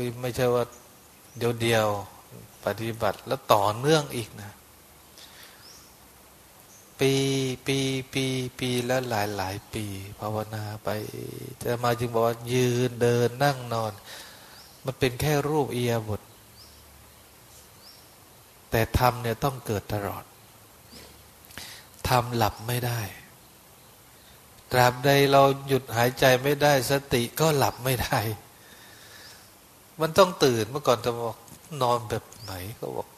ยไม่ใช่ว่า เดียวเดียวปฏิบัติแล้วต่อเนื่องอีกนะ ปีปีปีปีแล้วหลายหลายปี ภาวนาไปจะมาจึงบอกว่ายืนเดินนั่งนอน มันเป็นแค่รูปเอียบท แต่ธรรมเนี่ยต้องเกิดตลอดธรรมหลับไม่ได้ตราบใดเราหยุดหายใจไม่ได้ สติก็หลับไม่ได้ มันต้องตื่นเมื่อก่อนจะบอกนอนแบบไหนก็บอก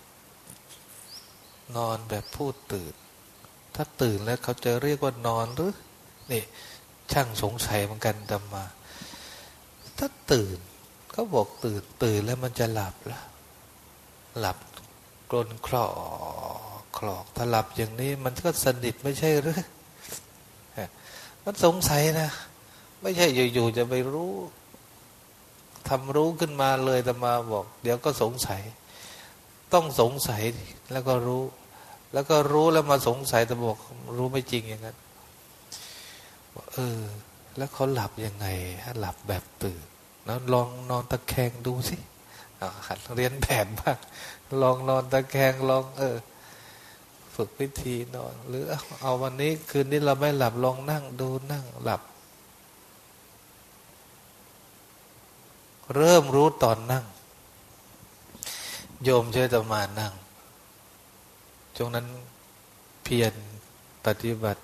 นอนแบบพูดตื่น ถ้าตื่นแล้วเขาจะเรียกว่านอนหรือนี่ช่างสงสัยเหมือนกันดำมา ถ้าตื่นเขาบอกตื่นตื่นแล้วมันจะหลับแล้วหลับกลนคลอคลอกถ้าหลับอย่างนี้มันก็สนิทไม่ใช่หรือมันสงสัยนะ ไม่ใช่อยู่ๆจะไปรู้ ทำรู้ขึ้นมาเลยแต่มาบอก เดี๋ยวก็สงสัย ต้องสงสัยแล้วก็รู้ แล้วก็รู้แล้วมาสงสัยแต่บอกรู้ไม่จริงอย่างนั้นเออ แล้วเขาหลับยังไงหลับแบบตื่นแล้วลองนอนตะแคงดูสิหัดเรียนแบบบ้างลองนอนตะแคงลอง เออ ฝึกวิธีนอน หรือเอาวันนี้คืนนี้เราไม่หลับลองนั่งดูนั่งหลับ เริ่มรู้ตอนนั่ง โยมช่วยตมานั่งจงนั้นเพียรปฏิบัติ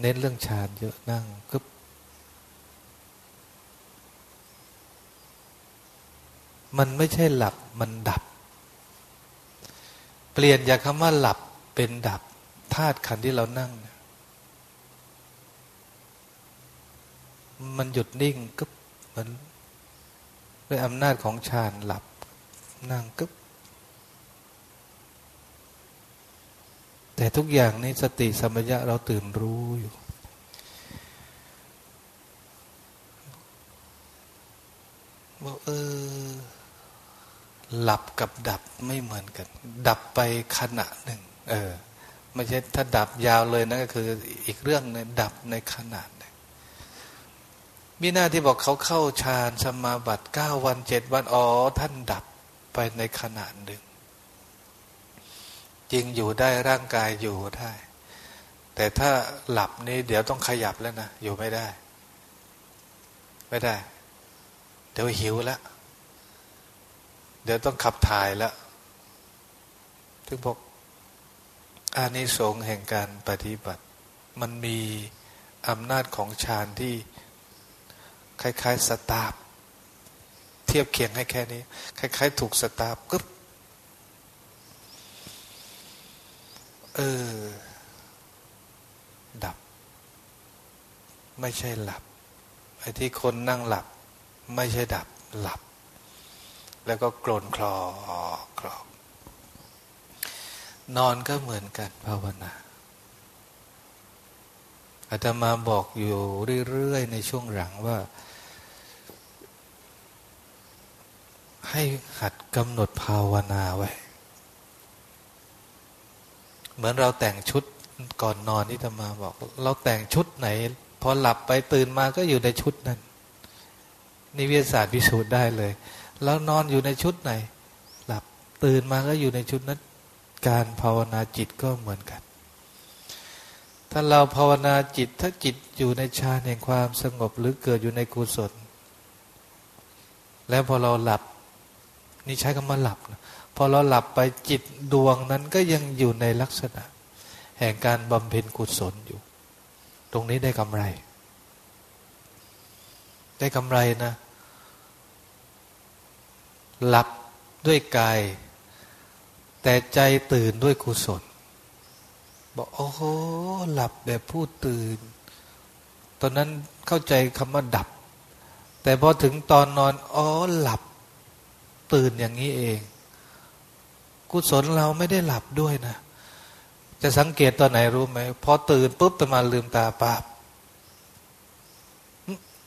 เน้นเรื่องฌานเยอะนั่งกึบมันไม่ใช่หลับมันดับ เปลี่ยนจากคำว่าหลับเป็นดับธาตุขันที่เรานั่ง มันหยุดนิ่งกึบ มันด้วยอำนาจของฌานหลับ นั่งกึบแต่ทุกอย่างนี้สติสัมปชัญญะเราตื่นรู้อยู่ บอกเออ หลับกับดับไม่เหมือนกัน ดับไปขณะหนึ่ง เออ ไม่ใช่ถ้าดับยาวเลยนั่นก็คืออีกเรื่องนึงดับในขณะ มีหน้าที่บอกเขาเข้าฌานสมาบัติเก้าวันเจ็ดวันอ๋อท่านดับไปในขณะหนึ่งจริงอยู่ได้ร่างกายอยู่ได้ แต่ถ้าหลับนี่เดี๋ยวต้องขยับแล้วนะอยู่ไม่ได้ ไม่ได้ เดี๋ยวหิวแล้วเดี๋ยวต้องขับถ่ายแล้วถึงบอกอานิสงส์แห่งการปฏิบัติ มันมีอำนาจของฌานที่ คล้ายๆสตาร์เทียบเคียงให้แค่นี้ คล้าย ๆ ถูกสตาร์กึ๊บเออ ดับ ไม่ใช่หลับไอ้ที่คนนั่งหลับ ไม่ใช่ดับหลับ แล้วก็กลนคลอคลอนอนก็เหมือนกันภาวนา อาตมาบอกอยู่เรื่อยๆ ในช่วงหลังว่า ให้หัดกำหนดภาวนาไว้ เหมือนเราแต่งชุดก่อนนอนที่ธรรมาบอก เราแต่งชุดไหน พอหลับไปตื่นมาก็อยู่ในชุดนั้นนิเวิทยาศาสตร์พิสูจน์ได้เลย แล้วนอนอยู่ในชุดไหน หลับตื่นมาก็อยู่ในชุดนั้น การภาวนาจิตก็เหมือนกัน ถ้าเราภาวนาจิต ถ้าจิตอยู่ในฌานแห่งความสงบหรือเกิดอยู่ในกุศล แล้วพอเราหลับ นี่ใช้คำว่าหลับนะพอเราหลับไปจิตดวงนั้นก็ยังอยู่ในลักษณะ แห่งการบำเพ็ญกุศลอยู่ ตรงนี้ได้กำไร ได้กำไรนะ หลับด้วยกาย แต่ใจตื่นด้วยกุศล บอกโอ้โหหลับแบบผู้ตื่น ตอนนั้นเข้าใจคำว่าดับ แต่พอถึงตอนนอนอ๋อหลับ ตื่นอย่างนี้เอง กุศลเราไม่ได้หลับด้วยนะ จะสังเกตตอนไหนรู้ไหมพอตื่นปุ๊บตมาลืมตาปาบ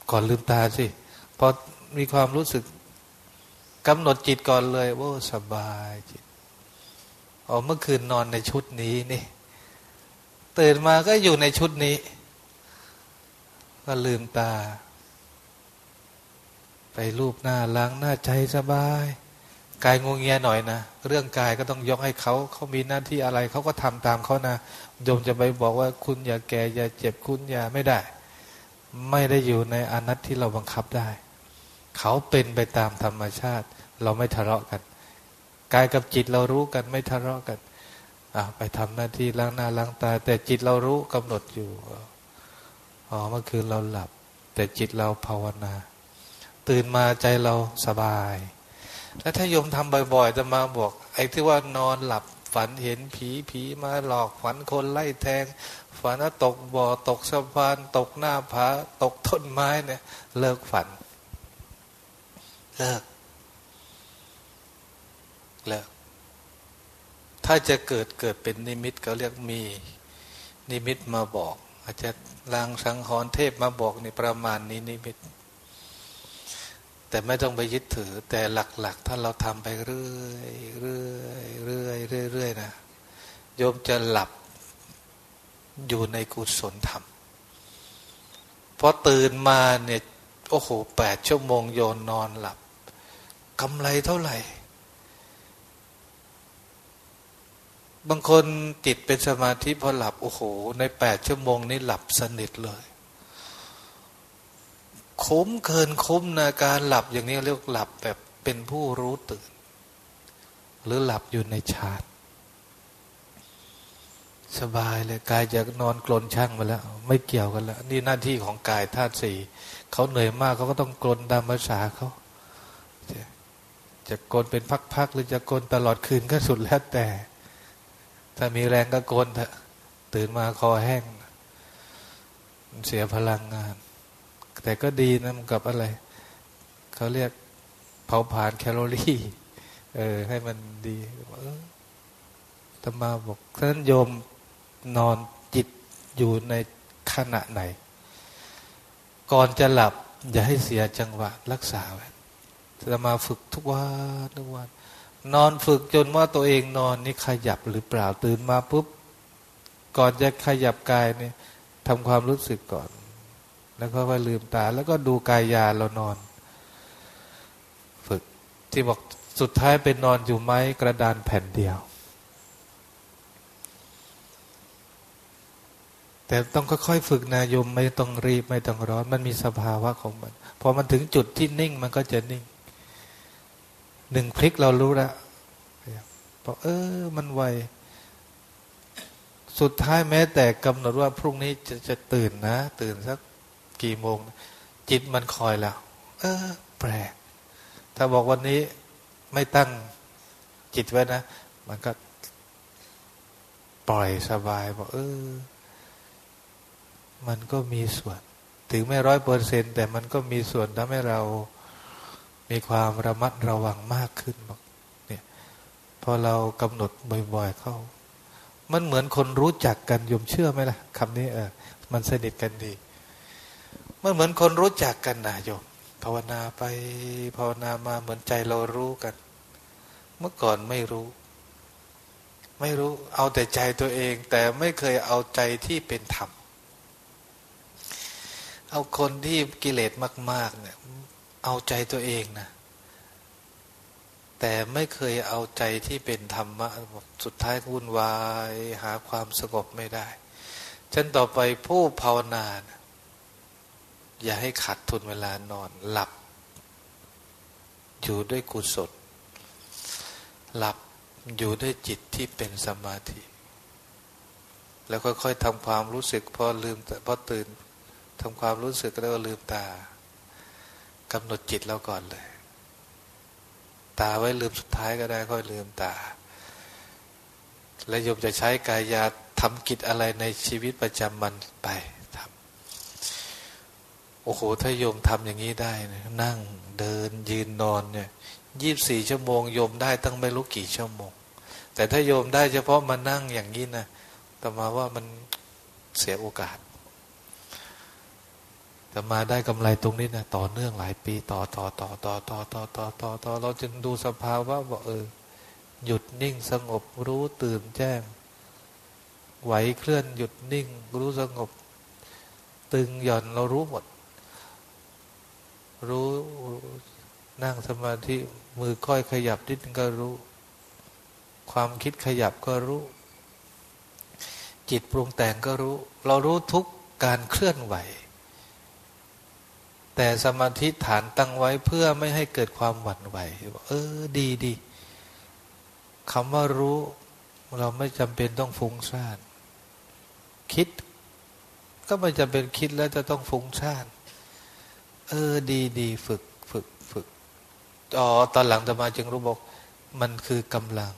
ก่อนลืมตาสิพอมีความรู้สึกกำหนดจิตก่อนเลยว่าสบายจิตอ๋อเมื่อคืนนอนในชุดนี้นี่ ตื่นมาก็อยู่ในชุดนี้ ก็ลืมตา ไปรูปหน้าล้างหน้าใจสบาย กายงงเงียหน่อยนะ เรื่องกายก็ต้องยกให้เขา เขามีหน้าที่อะไร เขาก็ทำตามเขานะโยมจะไปบอกว่าคุณอย่าแก่อย่าเจ็บคุณอย่าไม่ได้ ไม่ได้อยู่ในอนัตที่เราบังคับได้ เขาเป็นไปตามธรรมชาติ เราไม่ทะเลาะกันกายกับจิตเรารู้กันไม่ทะเลาะกัน ไปทำหน้าที่ล้างหน้าล้างตา แต่จิตเรารู้กำหนดอยู่อ๋อเมื่อคืนเราหลับ แต่จิตเราภาวนา ตื่นมาใจเราสบาย แล้วถ้าโยมทำบ่อยๆจะมาบอก ไอ้ที่ว่านอนหลับฝันเห็นผีผีมาหลอกฝันคนไล่แทง ฝันว่าตกบ่อตกสะพานตกหน้าผาตกต้นไม้เนี่ย เลิกฝัน เลิก เลิก ถ้าจะเกิดเกิดเป็นนิมิตก็เรียกมี นิมิตมาบอก อาจจะลางสังหรณ์เทพมาบอกในประมาณนี้นิมิต แต่ไม่ต้องไปยึดถือ แต่หลักๆ ถ้าเราทำไปเรื่อยเรื่อยเรื่อยเรื่อยนะโยมจะหลับอยู่ในกุศลธรรมพอตื่นมาเนี่ยโอ้โหแปดชั่วโมงโยนนอนหลับกำไรเท่าไหร่ บางคนติดเป็นสมาธิพอหลับ โอ้โห ในแปดชั่วโมงนี้หลับสนิทเลย คุ้มเกินคุ้มนะการหลับอย่างนี้เรียกหลับแบบเป็นผู้รู้ตื่น หรือหลับอยู่ในฌานสบายเลยกายจะนอนกลนช่างมาแล้ว ไม่เกี่ยวกันแล้ว นี่หน้าที่ของกายธาตุสี่เขาเหนื่อยมากเขาก็ต้องกลนตามภาษาเขาจะกลนเป็นพักๆหรือจะกลนตลอดคืนก็สุดแล้วแต่ ถ้ามีแรงก็กลนเถอะตื่นมาคอแห้ง เสียพลังงาน แต่ก็ดีนะมันกับอะไร เขาเรียกเผาผลาญแคลอรี่ เออ ให้มันดีธรรมาบอกท่านโยมนอนจิตอยู่ในขณะไหน ก่อนจะหลับ อย่าให้เสียจังหวะรักษาไว้จะมาฝึกทุกวันทุกวัน นอนฝึกจนว่าตัวเองนอนนี่ขยับหรือเปล่าตื่นมาปุ๊บ ก่อนจะขยับกายเนี่ยทำความรู้สึกก่อน แล้วก็ว่าลืมตา แล้วก็ดูกายยาเรานอน ฝึกที่บอกสุดท้ายเป็นนอนอยู่ไม้กระดานแผ่นเดียว แต่ต้องค่อยๆฝึกนะโยมไม่ต้องรีบไม่ต้องร้อน มันมีสภาวะของมัน พอมันถึงจุดที่นิ่งมันก็จะนิ่ง หนึ่งคลิกเรารู้แล้วบอกเออ มันไว สุดท้ายแม้แต่กำหนดว่าพรุ่งนี้จะจะตื่นนะ ตื่นสักกี่โมง จิตมันคอยแล้ว เออ แปลก ถ้าบอกวันนี้ไม่ตั้งจิตไว้นะ มันก็ปล่อยสบาย บอก เออ มันก็มีส่วน ถึงไม่ร้อยเปอร์เซ็นแต่มันก็มีส่วนทำให้เรา มีความระมัดระวังมากขึ้นบอกเนี่ยพอเรากำหนดบ่อยๆเข้า มันเหมือนคนรู้จักกันยมเชื่อไหมล่ะคำนี้เออมันสนิทกันดีมันเหมือนคนรู้จักกันนะโยมภาวนาไปภาวนามาเหมือนใจเรารู้กัน เมื่อก่อนไม่รู้ ไม่รู้เอาแต่ใจตัวเอง แต่ไม่เคยเอาใจที่เป็นธรรมเอาคนที่กิเลสมาก ๆ เนี่ย เอาใจตัวเองนะแต่ไม่เคยเอาใจที่เป็นธรรมะสุดท้ายวุ่นวายหาความสงบไม่ได้ฉันต่อไปผู้ภาวนานะอย่าให้ขาดทุนเวลานอน หลับ อยู่ด้วยกุศลหลับอยู่ด้วยจิตที่เป็นสมาธิ แล้วค่อยๆทำความรู้สึกพอลืมพอตื่นทำความรู้สึกแล้วลืมตา กำหนดจิตแล้วก่อนเลย ตาไว้ลืมสุดท้ายก็ได้ค่อยลืมตา และโยมจะใช้กายาทำกิจอะไรในชีวิตประจำวันไปทำโอ้โหถ้าโยมทำอย่างนี้ได้นะนั่งเดินยืนนอนเนี่ยยี่บสี่ชั่วโมงโยมได้ตั้งไม่รู้กี่ชั่วโมง แต่ถ้าโยมได้เฉพาะมานั่งอย่างนี้นะแต่มาว่ามันเสียโอกาส แต่มาได้กำไรตรงนี้นะต่อเนื่องหลายปีต่อต่อต่อต่อต่อต่อต่อต่อต่อเราจึงดูสภาวะว่าเออ หยุดนิ่งสงบรู้ตื่นแจ้ง ไหวเคลื่อนหยุดนิ่ง รู้สงบ ตึงหย่อนเรารู้หมด รู้นั่งสมาธิมือค่อยขยับนิดนึงก็รู้ ความคิดขยับก็รู้ จิตปรุงแต่งก็รู้ เรารู้ทุกการเคลื่อนไหว แต่สมาธิฐานตั้งไว้เพื่อไม่ให้เกิดความหวั่นไหวเออ ดีดีคำว่ารู้ เราไม่จำเป็นต้องฟุ้งซ่านคิด ก็ไม่จำเป็นคิดแล้วจะต้องฟุ้งซ่านเออ ดีดีฝึกอ๋อตอนหลังจะมาจึงรู้บอก มันคือกำลัง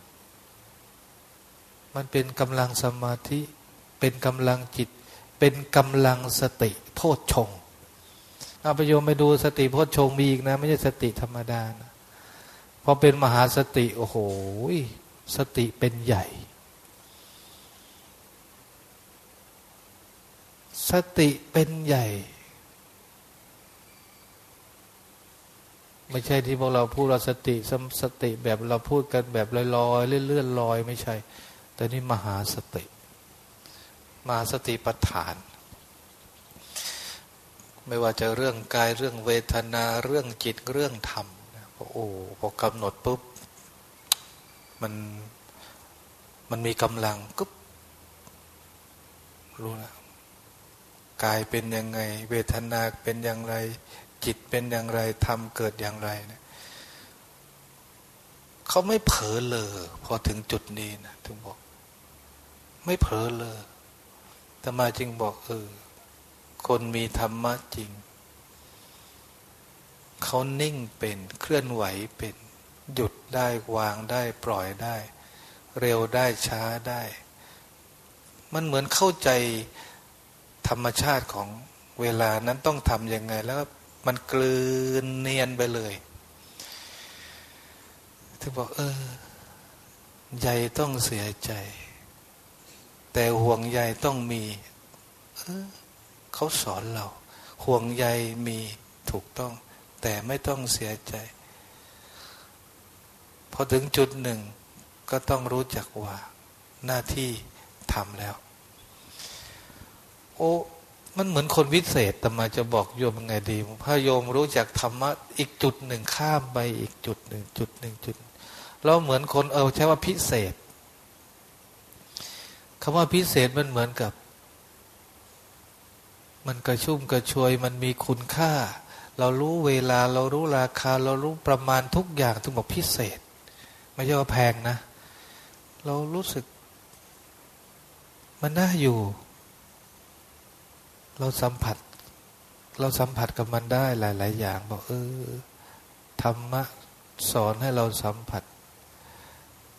มันเป็นกำลังสมาธิ เป็นกำลังจิต เป็นกำลังสติ โพชฌง เอาไปโยมไปดูสติโพชงมีอีกนะ ไม่ใช่สติธรรมดานะพอเป็นมหาสติ โอ้โหสติเป็นใหญ่ สติเป็นใหญ่ ไม่ใช่ที่พวกเราพูดเราสติสติแบบเราพูดกันแบบลอยๆเลื่อนๆลอย ไม่ใช่ แต่นี่มหาสติ มหาสติปัฏฐาน ไม่ว่าจะเรื่องกายเรื่องเวทนาเรื่องจิตเรื่องธรรมโอ้พอกำหนดปุ๊บมันมันมีกำลังกุ๊บรู้แล้วกายเป็นยังไง เวทนาเป็นอย่างไร จิตเป็นอย่างไรทำเกิดอย่างไรเนะเขาไม่เผลอเลยพอถึงจุดนี้นะถึงบอก ไม่เผลอเลยแต่มาจึงบอกเออ คนมีธรรมะจริง เขานิ่งเป็นเคลื่อนไหวเป็น หยุดได้วางได้ปล่อยได้ เร็วได้ช้าได้ มันเหมือนเข้าใจธรรมชาติของเวลานั้นต้องทำยังไง แล้วมันกลืนเนียนไปเลยถึงบอกเออใหญ่ต้องเสียใจ แต่ห่วงใยต้องมี เออ เขาสอนเรา ห่วงใยมีถูกต้อง แต่ไม่ต้องเสียใจ พอถึงจุดหนึ่ง ก็ต้องรู้จักว่า หน้าที่ทำแล้ว โอ้มันเหมือนคนวิเศษแต่มาจะบอกโยมยังไงดีพระโยมรู้จักธรรมะอีกจุดหนึ่งข้ามไปอีกจุดหนึ่งจุดหนึ่งจุดเราเหมือนคนเออใช้ว่าพิเศษคำว่าพิเศษมันเหมือนกับ มันกระชุ่มกระชวยมันมีคุณค่า เรารู้เวลาเรารู้ราคา เรารู้ประมาณทุกอย่างถึงบอกพิเศษ ไม่ใช่ว่าแพงนะ เรารู้สึก มันน่าอยู่ เราสัมผัส เราสัมผัสกับมันได้หลาย ๆ อย่าง บอกเออธรรมะสอนให้เราสัมผัส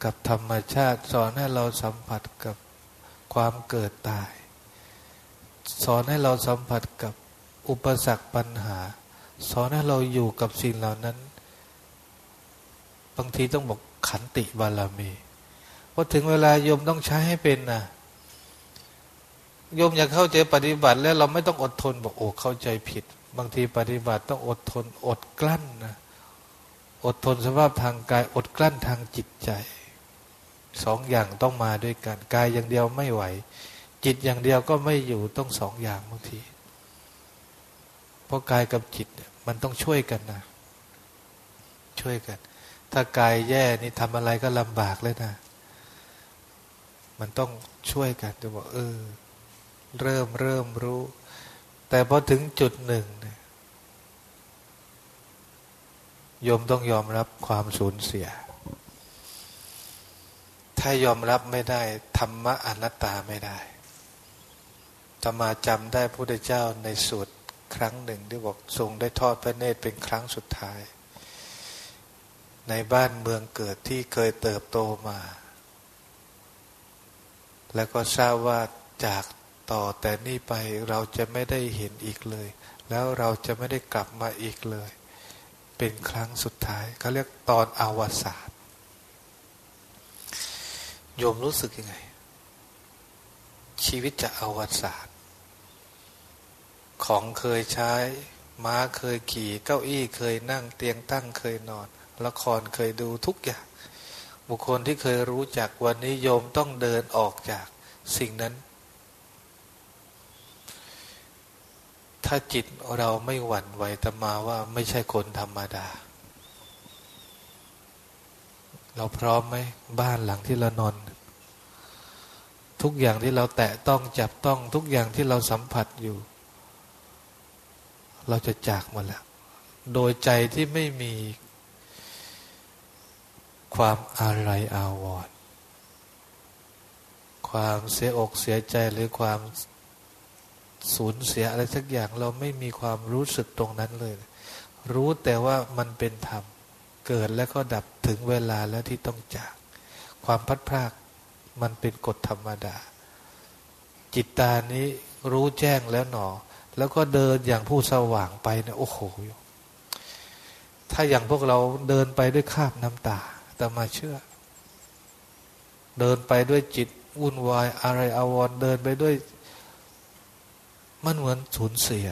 กับธรรมชาติ สอนให้เราสัมผัสกับความเกิดตาย สอนให้เราสัมผัสกับอุปสรรคปัญหา สอนให้เราอยู่กับสิ่งเหล่านั้น บางทีต้องบอกขันติบารมีพอถึงเวลาโยมต้องใช้ให้เป็นนะโยมอยากเข้าใจปฏิบัติ แล้วเราไม่ต้องอดทนบอกโอ้เข้าใจผิด บางทีปฏิบัติต้องอดทนอดกลั้นนะอดทนสภาพทางกาย อดกลั้นทางจิตใจสองอย่างต้องมาด้วยกันกายอย่างเดียวไม่ไหว จิตอย่างเดียวก็ไม่อยู่ต้องสองอย่างบางที เพราะกายกับจิตมันต้องช่วยกันนะ ช่วยกัน ถ้ากายแย่นี่ทำอะไรก็ลำบากเลยนะ มันต้องช่วยกันจะบอกเออ เริ่มเริ่มรู้ แต่พอถึงจุดหนึ่งเนี่ยโยมต้องยอมรับความสูญเสีย ถ้ายอมรับไม่ได้ ธรรมะอนัตตาไม่ได้ ธรรมาจำได้พระพุทธเจ้าในสุดครั้งหนึ่งที่บอกทรงได้ทอดพระเนตรเป็นครั้งสุดท้าย ในบ้านเมืองเกิดที่เคยเติบโตมา แล้วก็ทราบว่าจากต่อแต่นี้ไปเราจะไม่ได้เห็นอีกเลย แล้วเราจะไม่ได้กลับมาอีกเลย เป็นครั้งสุดท้ายเขาเรียกตอนอาวสานโยมรู้สึกยังไง ชีวิตจะอาวสาน ของเคยใช้ ม้าเคยขี่ เก้าอี้เคยนั่งเตียงตั้งเคยนอน ละครเคยดูทุกอย่าง บุคคลที่เคยรู้จักวันนี้โยมต้องเดินออกจากสิ่งนั้น ถ้าจิตเราไม่หวั่นไหวตมาว่าไม่ใช่คนธรรมดา เราพร้อมไหมบ้านหลังที่เรานอนทุกอย่างที่เราแตะต้องจับต้องทุกอย่างที่เราสัมผัสอยู่ เราจะจากมาแล้ว โดยใจที่ไม่มีความอะไรอาวรณ์ความเสียอกเสียใจหรือความสูญเสียอะไรสักอย่างเราไม่มีความรู้สึกตรงนั้นเลย รู้แต่ว่ามันเป็นธรรม เกิดแล้วก็ดับถึงเวลาแล้วที่ต้องจาก ความพัดพรากมันเป็นกฎธรรมดา จิตตานี้รู้แจ้งแล้วหนอ แล้วก็เดินอย่างผู้สว่างไปเนี่ยโอ้โห ถ้าอย่างพวกเราเดินไปด้วยคาบน้ำตาแต่มาเชื่อ เดินไปด้วยจิตวุ่นวายอะไรอาวรเดินไปด้วย มันเหมือนสูญเสีย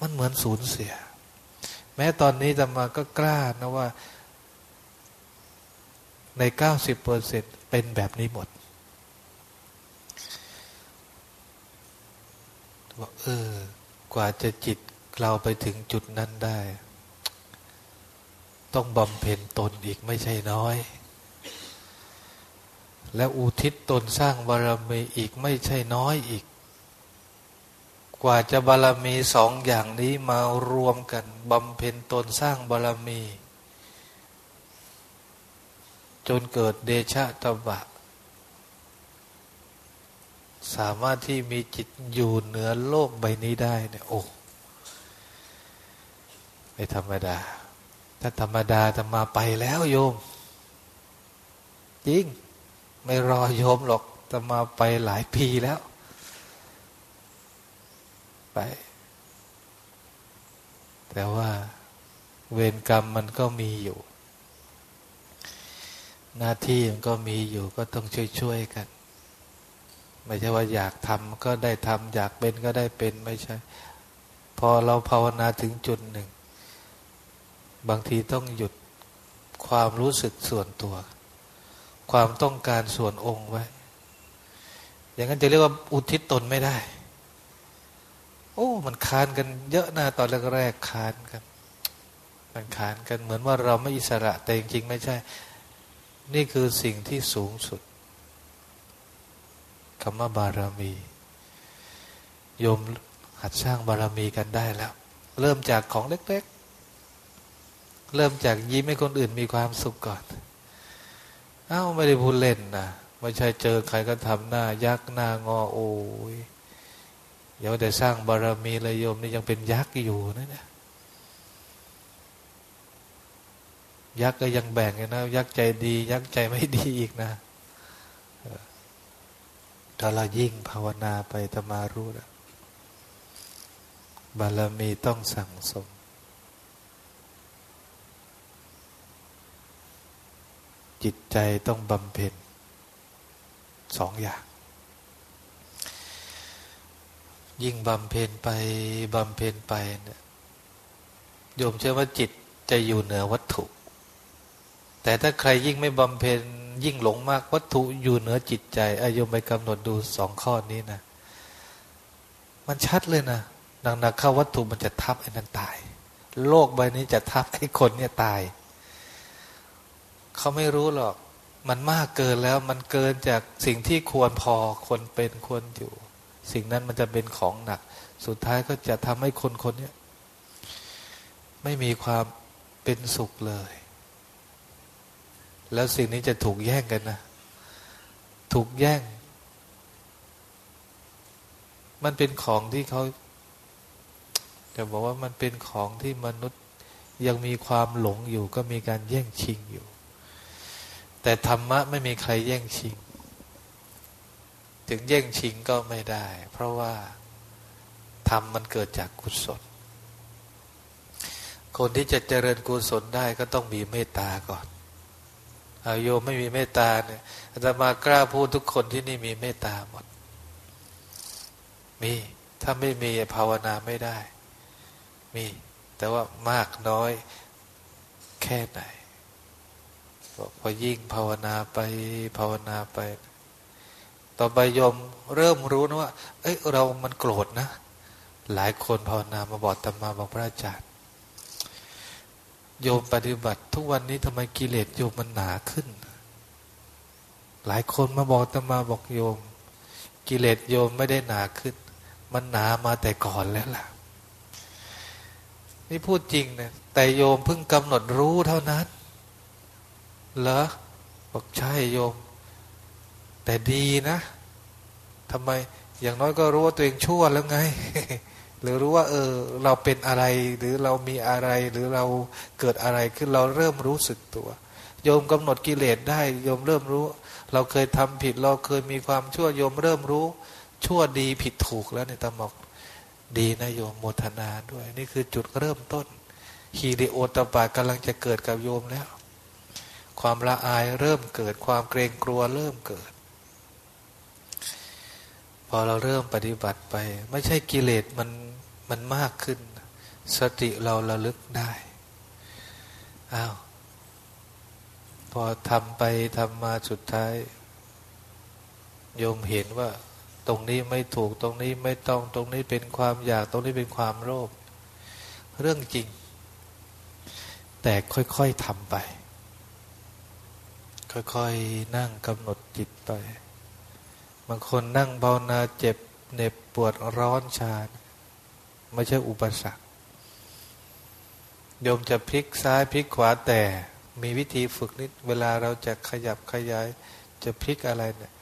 มันเหมือนสูญเสีย แม้ตอนนี้จะมาก็กล้านะว่า ในเก้าสิบเปอร์เซ็นเป็นแบบนี้หมด บอกเออ กว่าจะจิตเราไปถึงจุดนั้นได้ ต้องบำเพ็ญตนอีกไม่ใช่น้อย และอุทิศตนสร้างบารมีอีกไม่ใช่น้อยอีก กว่าจะบารมีสองอย่างนี้มารวมกันบำเพ็ญตนสร้างบารมี จนเกิดเดชะตบะ สามารถที่มีจิตอยู่เหนือโลกใบนี้ได้เนี่ยโอ้ไม่ธรรมดา ถ้าธรรมดาจะมาไปแล้วโยม จริง ไม่รอโยมหรอกจะมาไปหลายปีแล้ว ไป แต่ว่า เวรกรรมมันก็มีอยู่ หน้าที่มันก็มีอยู่ก็ต้องช่วยๆกัน ไม่ใช่ว่าอยากทำก็ได้ทำอยากเป็นก็ได้เป็นไม่ใช่ พอเราภาวนาถึงจุดหนึ่ง บางทีต้องหยุดความรู้สึกส่วนตัว ความต้องการส่วนองค์ไว้ อย่างนั้นจะเรียกว่าอุทิศตนไม่ได้ โอ้ มันคานกันเยอะนะตอนแรกๆคานกันมันคานกันเหมือนว่าเราไม่อิสระแต่จริงๆไม่ใช่ นี่คือสิ่งที่สูงสุด คำว่าบารมี โยมหัดสร้างบารมีกันได้แล้ว เริ่มจากของเล็ก ๆ เริ่มจากยิ้มให้คนอื่นมีความสุขก่อน อ้าวไม่ได้พูดเล่นนะไม่ใช่เจอใครก็ทำหน้า ยักหน้างอโอ้ยเดี๋ยวแต่สร้างบารรมีเลยโยมนี่ยังเป็นยักษ์อยู่นะเนี่ยยักษ์ก็ยังแบ่งนะยักษ์ใจดี ยักษ์ใจไม่ดีอีกนะ ถ้าเรายิ่งภาวนาไปตมารู้แล้วบารมีต้องสั่งสม จิตใจต้องบำเพ็ญสองอย่าง ยิ่งบำเพ็ญไปบำเพ็ญไปเนี่ยโยมเชื่อว่าจิตจะอยู่เหนือวัตถุ แต่ถ้าใครยิ่งไม่บำเพ็ญ ยิ่งหลงมากวัตถุอยู่เหนือจิตใจอายุไปกำหนดดูสองข้อนี้นะ มันชัดเลยนะหนักๆเข้าวัตถุมันจะทับไอ้นั้นตาย โลกใบนี้จะทับไอ้คนเนี่ยตาย เขาไม่รู้หรอก มันมากเกินแล้วมันเกินจากสิ่งที่ควรพอคนเป็นควรอยู่ สิ่งนั้นมันจะเป็นของหนัก สุดท้ายก็จะทำให้คนคนนี้ไม่มีความเป็นสุขเลย แล้วสิ่งนี้จะถูกแย่งกันนะ ถูกแย่ง มันเป็นของที่เขาจะบอกว่ามันเป็นของที่มนุษย์ยังมีความหลงอยู่ ก็มีการแย่งชิงอยู่ แต่ธรรมะไม่มีใครแย่งชิง ถึงแย่งชิงก็ไม่ได้ เพราะว่าธรรมมันเกิดจากกุศลคนที่จะเจริญกุศลได้ก็ต้องมีเมตตาก่อน เอาโยมไม่มีเมตตาเนี่ยอาตมากล้าพูดทุกคนที่นี่มีเมตตาหมด มี ถ้าไม่มีภาวนาไม่ได้ มี แต่ว่ามากน้อยแค่ไหนพอยิ่งภาวนาไปภาวนาไป ต่อไปยมเริ่มรู้นะว่า เอ้ยเรามันโกรธนะ หลายคนภาวนามาบอกตมาบอกพระอาจารย์ โยมปฏิบัติ ทุกวันนี้ทำไมกิเลสโยมมันหนาขึ้น หลายคนมาบอกตมาบอกโยม กิเลสโยมไม่ได้หนาขึ้น มันหนามาแต่ก่อนแล้วล่ะ นี่พูดจริงนะแต่โยมเพิ่งกำหนดรู้เท่านั้นเหรอบอกใช่โยม แต่ดีนะทำไมอย่างน้อยก็รู้ว่าตัวเองชั่วแล้วไง หรือรู้ว่า เออ เราเป็นอะไรหรือเรามีอะไรหรือเราเกิดอะไรขึ้นเราเริ่มรู้สึกตัว โยมกำหนดกิเลสได้ โยมเริ่มรู้ เราเคยทำผิด เราเคยมีความชั่วโยมเริ่มรู้ ชั่วดีผิดถูกแล้วในตมอกดีนะโยมโมทนาด้วย นี่คือจุดเริ่มต้นฮีริโอตปากำลังจะเกิดกับโยมแล้ว ความละอายเริ่มเกิดความเกรงกลัวเริ่มเกิดพอเราเริ่มปฏิบัติไป ไม่ใช่กิเลสมัน มันมากขึ้น สติเราระลึกได้อ้าวพอทำไปทำมาสุดท้าย โยมเห็นว่า ตรงนี้ไม่ถูกตรงนี้ไม่ต้องตรงนี้เป็นความอยากตรงนี้เป็นความโลภเรื่องจริง แต่ค่อยๆทำไป ค่อยๆนั่งกำหนดจิตไป บางคนนั่งภาวนาเจ็บเหน็บปวดร้อนชา ไม่ใช่อุปสรรคโยมจะพลิกซ้ายพลิกขวาแต่มีวิธีฝึกนิด เวลาเราจะขยับขยาย จะพลิกอะไรเนี่ย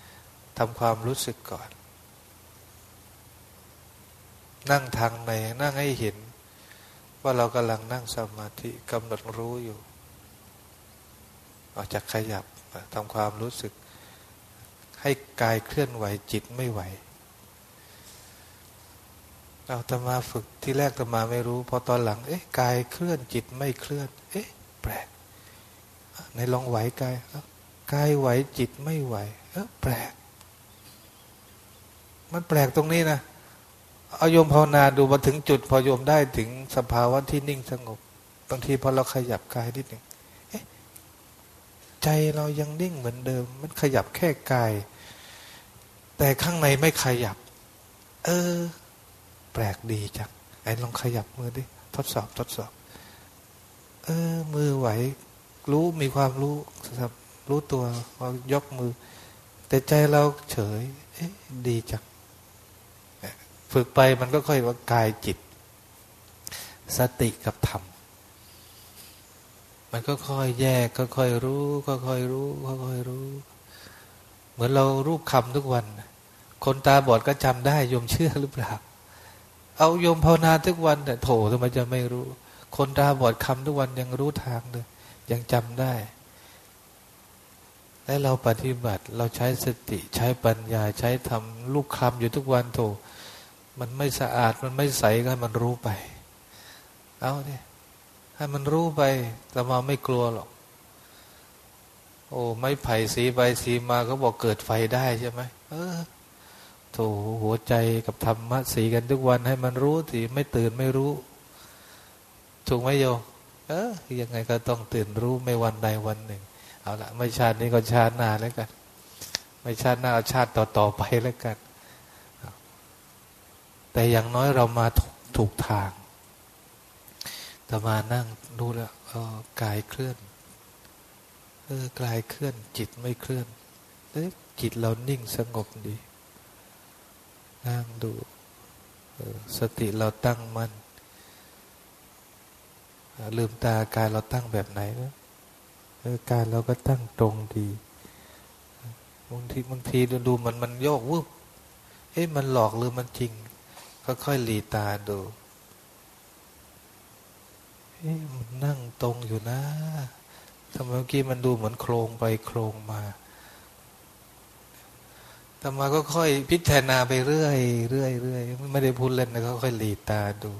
ทำความรู้สึกก่อน นั่งทางในนั่งให้เห็น ว่าเรากำลังนั่งสมาธิกำหนดรู้อยู่ออกจากขยับทำความรู้สึก ให้กายเคลื่อนไหวจิตไม่ไหว เอาตมาฝึกที่แรกตมาไม่รู้ พอตอนหลัง เอ๊ะกายเคลื่อนจิตไม่เคลื่อน เอ๊ะ แปลกในลองไหวกายกายไหวจิตไม่ไหว เออแปลก มันแปลกตรงนี้นะเอาโยมภาวนาดูมาถึงจุด พอโยมได้ถึงสภาวะที่นิ่งสงบบางทีพอเราขยับกายนิดหนึ่งใจเรายังนิ่งเหมือนเดิม มันขยับแค่กาย แต่ข้างในไม่ขยับ เออ แปลกดีจังไอ้ลองขยับมือดิทดสอบทดสอบ เออ มือไหว รู้มีความรู้ครับ รู้ตัวพอยกมือ แต่ใจเราเฉย เอ๊ะดีจังฝึกไปมันก็ค่อยว่ากายจิต สติกับธรรมมันก็ค่อยแยกก็ค่อยรู้ก็ค่อยรู้ก็ค่อยรู้ เหมือนเรารูปคำทุกวัน คนตาบอดก็จำได้ยมเชื่อหรือเปล่า เอาโยมภาวนาทุกวันแต่โถทำไมจะไม่รู้ คนตาบอดคำทุกวันยังรู้ทางเลยยังจำได้ และเราปฏิบัติเราใช้สติใช้ปัญญาใช้ทำลูกคำอยู่ทุกวันโถมันไม่สะอาดมันไม่ใสก็มันรู้ไป เอาเนี่ยให้มันรู้ไปแต่มาไม่กลัวหรอก โอ้ ไม่ไผ่สีไปสีมาเขาบอกเกิดไฟได้ใช่ไหมเออ โถหัวใจกับธรรมะสีกันทุกวันให้มันรู้สิไม่ตื่นไม่รู้ ถูกไหมโยเออยังไงก็ต้องตื่นรู้ไม่วันใดวันหนึ่ง เอาละไม่ชาตินี้ก็ชาติหน้าแล้วกัน ไม่ชาติหน้าเอาชาติต่อๆไปแล้วกัน แต่อย่างน้อยเรามาถูกทางแต่มานั่งดูแล้วกายเคลื่อนเออกายเคลื่อนจิตไม่เคลื่อนเอ๊ะจิตเรานิ่งสงบดี นั่งดูสติเราตั้งมัน่นลืมตากายเราตั้งแบบไหนนะกายเราก็ตั้งตรงดีบางทีบางทีดูมันมันโยกวุบเอ๊ะมันหลอกหรือมันจริง ค่อยๆหลีตาดูเอ๊ะมันนั่งตรงอยู่นะทำไมเมื่อกี้มันดูเหมือนโครงไปโครงมา แต่มาก็ค่อยพิจารณาไปเรื่อยเรื่อยเรื่อยไม่ได้พูดเล่นนะก็ค่อยหลีตาดู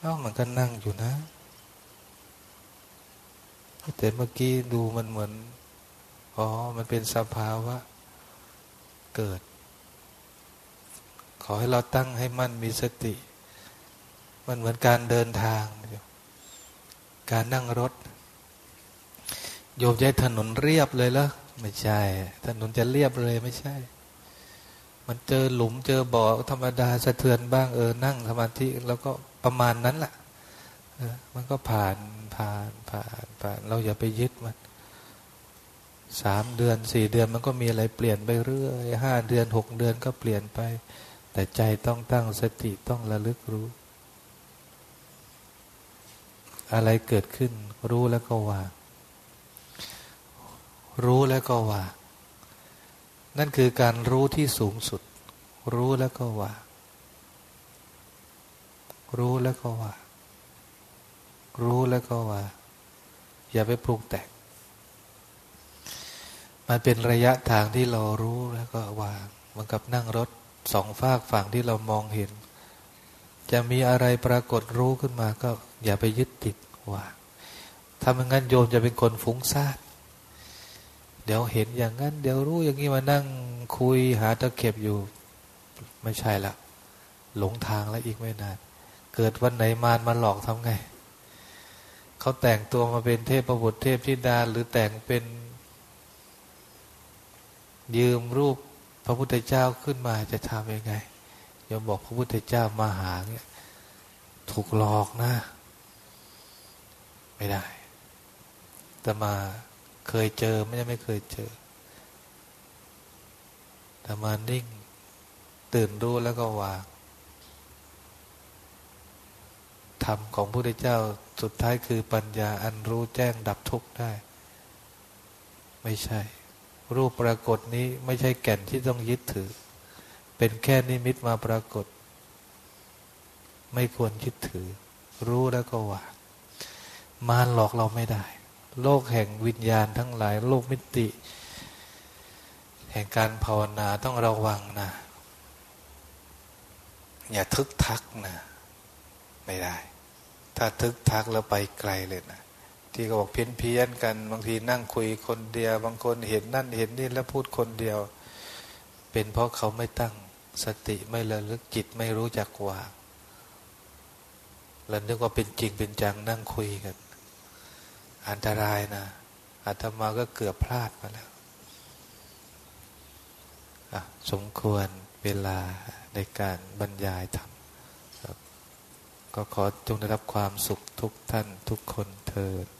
เอ้ามันก็นั่งอยู่นะ แต่เมื่อกี้ดูมันเหมือน อ๋อ มันเป็นสภาวะเกิด ขอให้เราตั้งให้มั่นมีสติ มันเหมือนการเดินทาง การนั่งรถ โยมใช้ถนนเรียบเลยแล้ว ไม่ใช่ถนนจะเรียบเลยไม่ใช่ มันเจอหลุมเจอบ่อธรรมดาสะเทือนบ้างเออนั่งสมาธิแล้วก็ประมาณนั้นแหละมันก็ผ่านผ่านผ่านผ่าน เราอย่าไปยึดมันสามเดือนสี่เดือนมันก็มีอะไรเปลี่ยนไปเรื่อยห้าเดือนหกเดือนก็เปลี่ยนไป แต่ใจต้องตั้งสติต้องระลึกรู้ อะไรเกิดขึ้นรู้แล้วก็วาง รู้แล้วก็วาง นั่นคือการรู้ที่สูงสุด รู้แล้วก็วางรู้แล้วก็วางรู้แล้วก็ว่าอย่าไปปรุงแต่งมันเป็นระยะทางที่เรารู้แล้วก็วางเหมือนกับนั่งรถสองฝากฝั่งที่เรามองเห็น จะมีอะไรปรากฏรู้ขึ้นมาก็อย่าไปยึดติดวางถ้าไม่งั้นโยมจะเป็นคนฟุ้งซ่าน ดี๋ยวเห็นอย่างนั้น เดี๋ยวรู้อย่างนี้มานั่งคุยหาตะเข็บอยู่ ไม่ใช่ละหลงทางแล้วอีกไม่นานเกิดวันไหนมารมาหลอกทำไงเขาแต่งตัวมาเป็นเทพประบุเทพธิดา หรือแต่งเป็นยืมรูปพระพุทธเจ้าขึ้นมาจะทำยังไงยอมบอกพระพุทธเจ้ามาหาเนี่ยถูกหลอกนะ ไม่ได้แต่มา เคยเจอไม่ใช่ไม่เคยเจอ แต่มานิ่ง ตื่นรู้แล้วก็วางธรรมของพระพุทธเจ้าสุดท้ายคือปัญญาอันรู้แจ้งดับทุกข์ได้ ไม่ใช่ รูปปรากฏนี้ไม่ใช่แก่นที่ต้องยึดถือ เป็นแค่นิมิตมาปรากฏ ไม่ควรยึดถือ รู้แล้วก็วางมารหลอกเราไม่ได้ โลกแห่งวิญญาณทั้งหลาย โลกมิติ แห่งการภาวนาต้องระวังนะ อย่าทึกทักนะ ไม่ได้ ถ้าทึกทักแล้วไปไกลเลยนะที่เขาบอกเพี้ยนเพี้ยนกัน บางทีนั่งคุยคนเดียว บางคนเห็นนั่นเห็นนี่แล้วพูดคนเดียว เป็นเพราะเขาไม่ตั้งสติไม่ระลึกจิตไม่รู้จักวางแล้วนึกว่าเป็นจริงเป็นจังนั่งคุยกัน อันตรายนะอาตมาก็เกือบพลาดมาแล้วสมควรเวลาในการบรรยายธรรมก็ขอจงได้รับความสุขทุกท่านทุกคนเธอ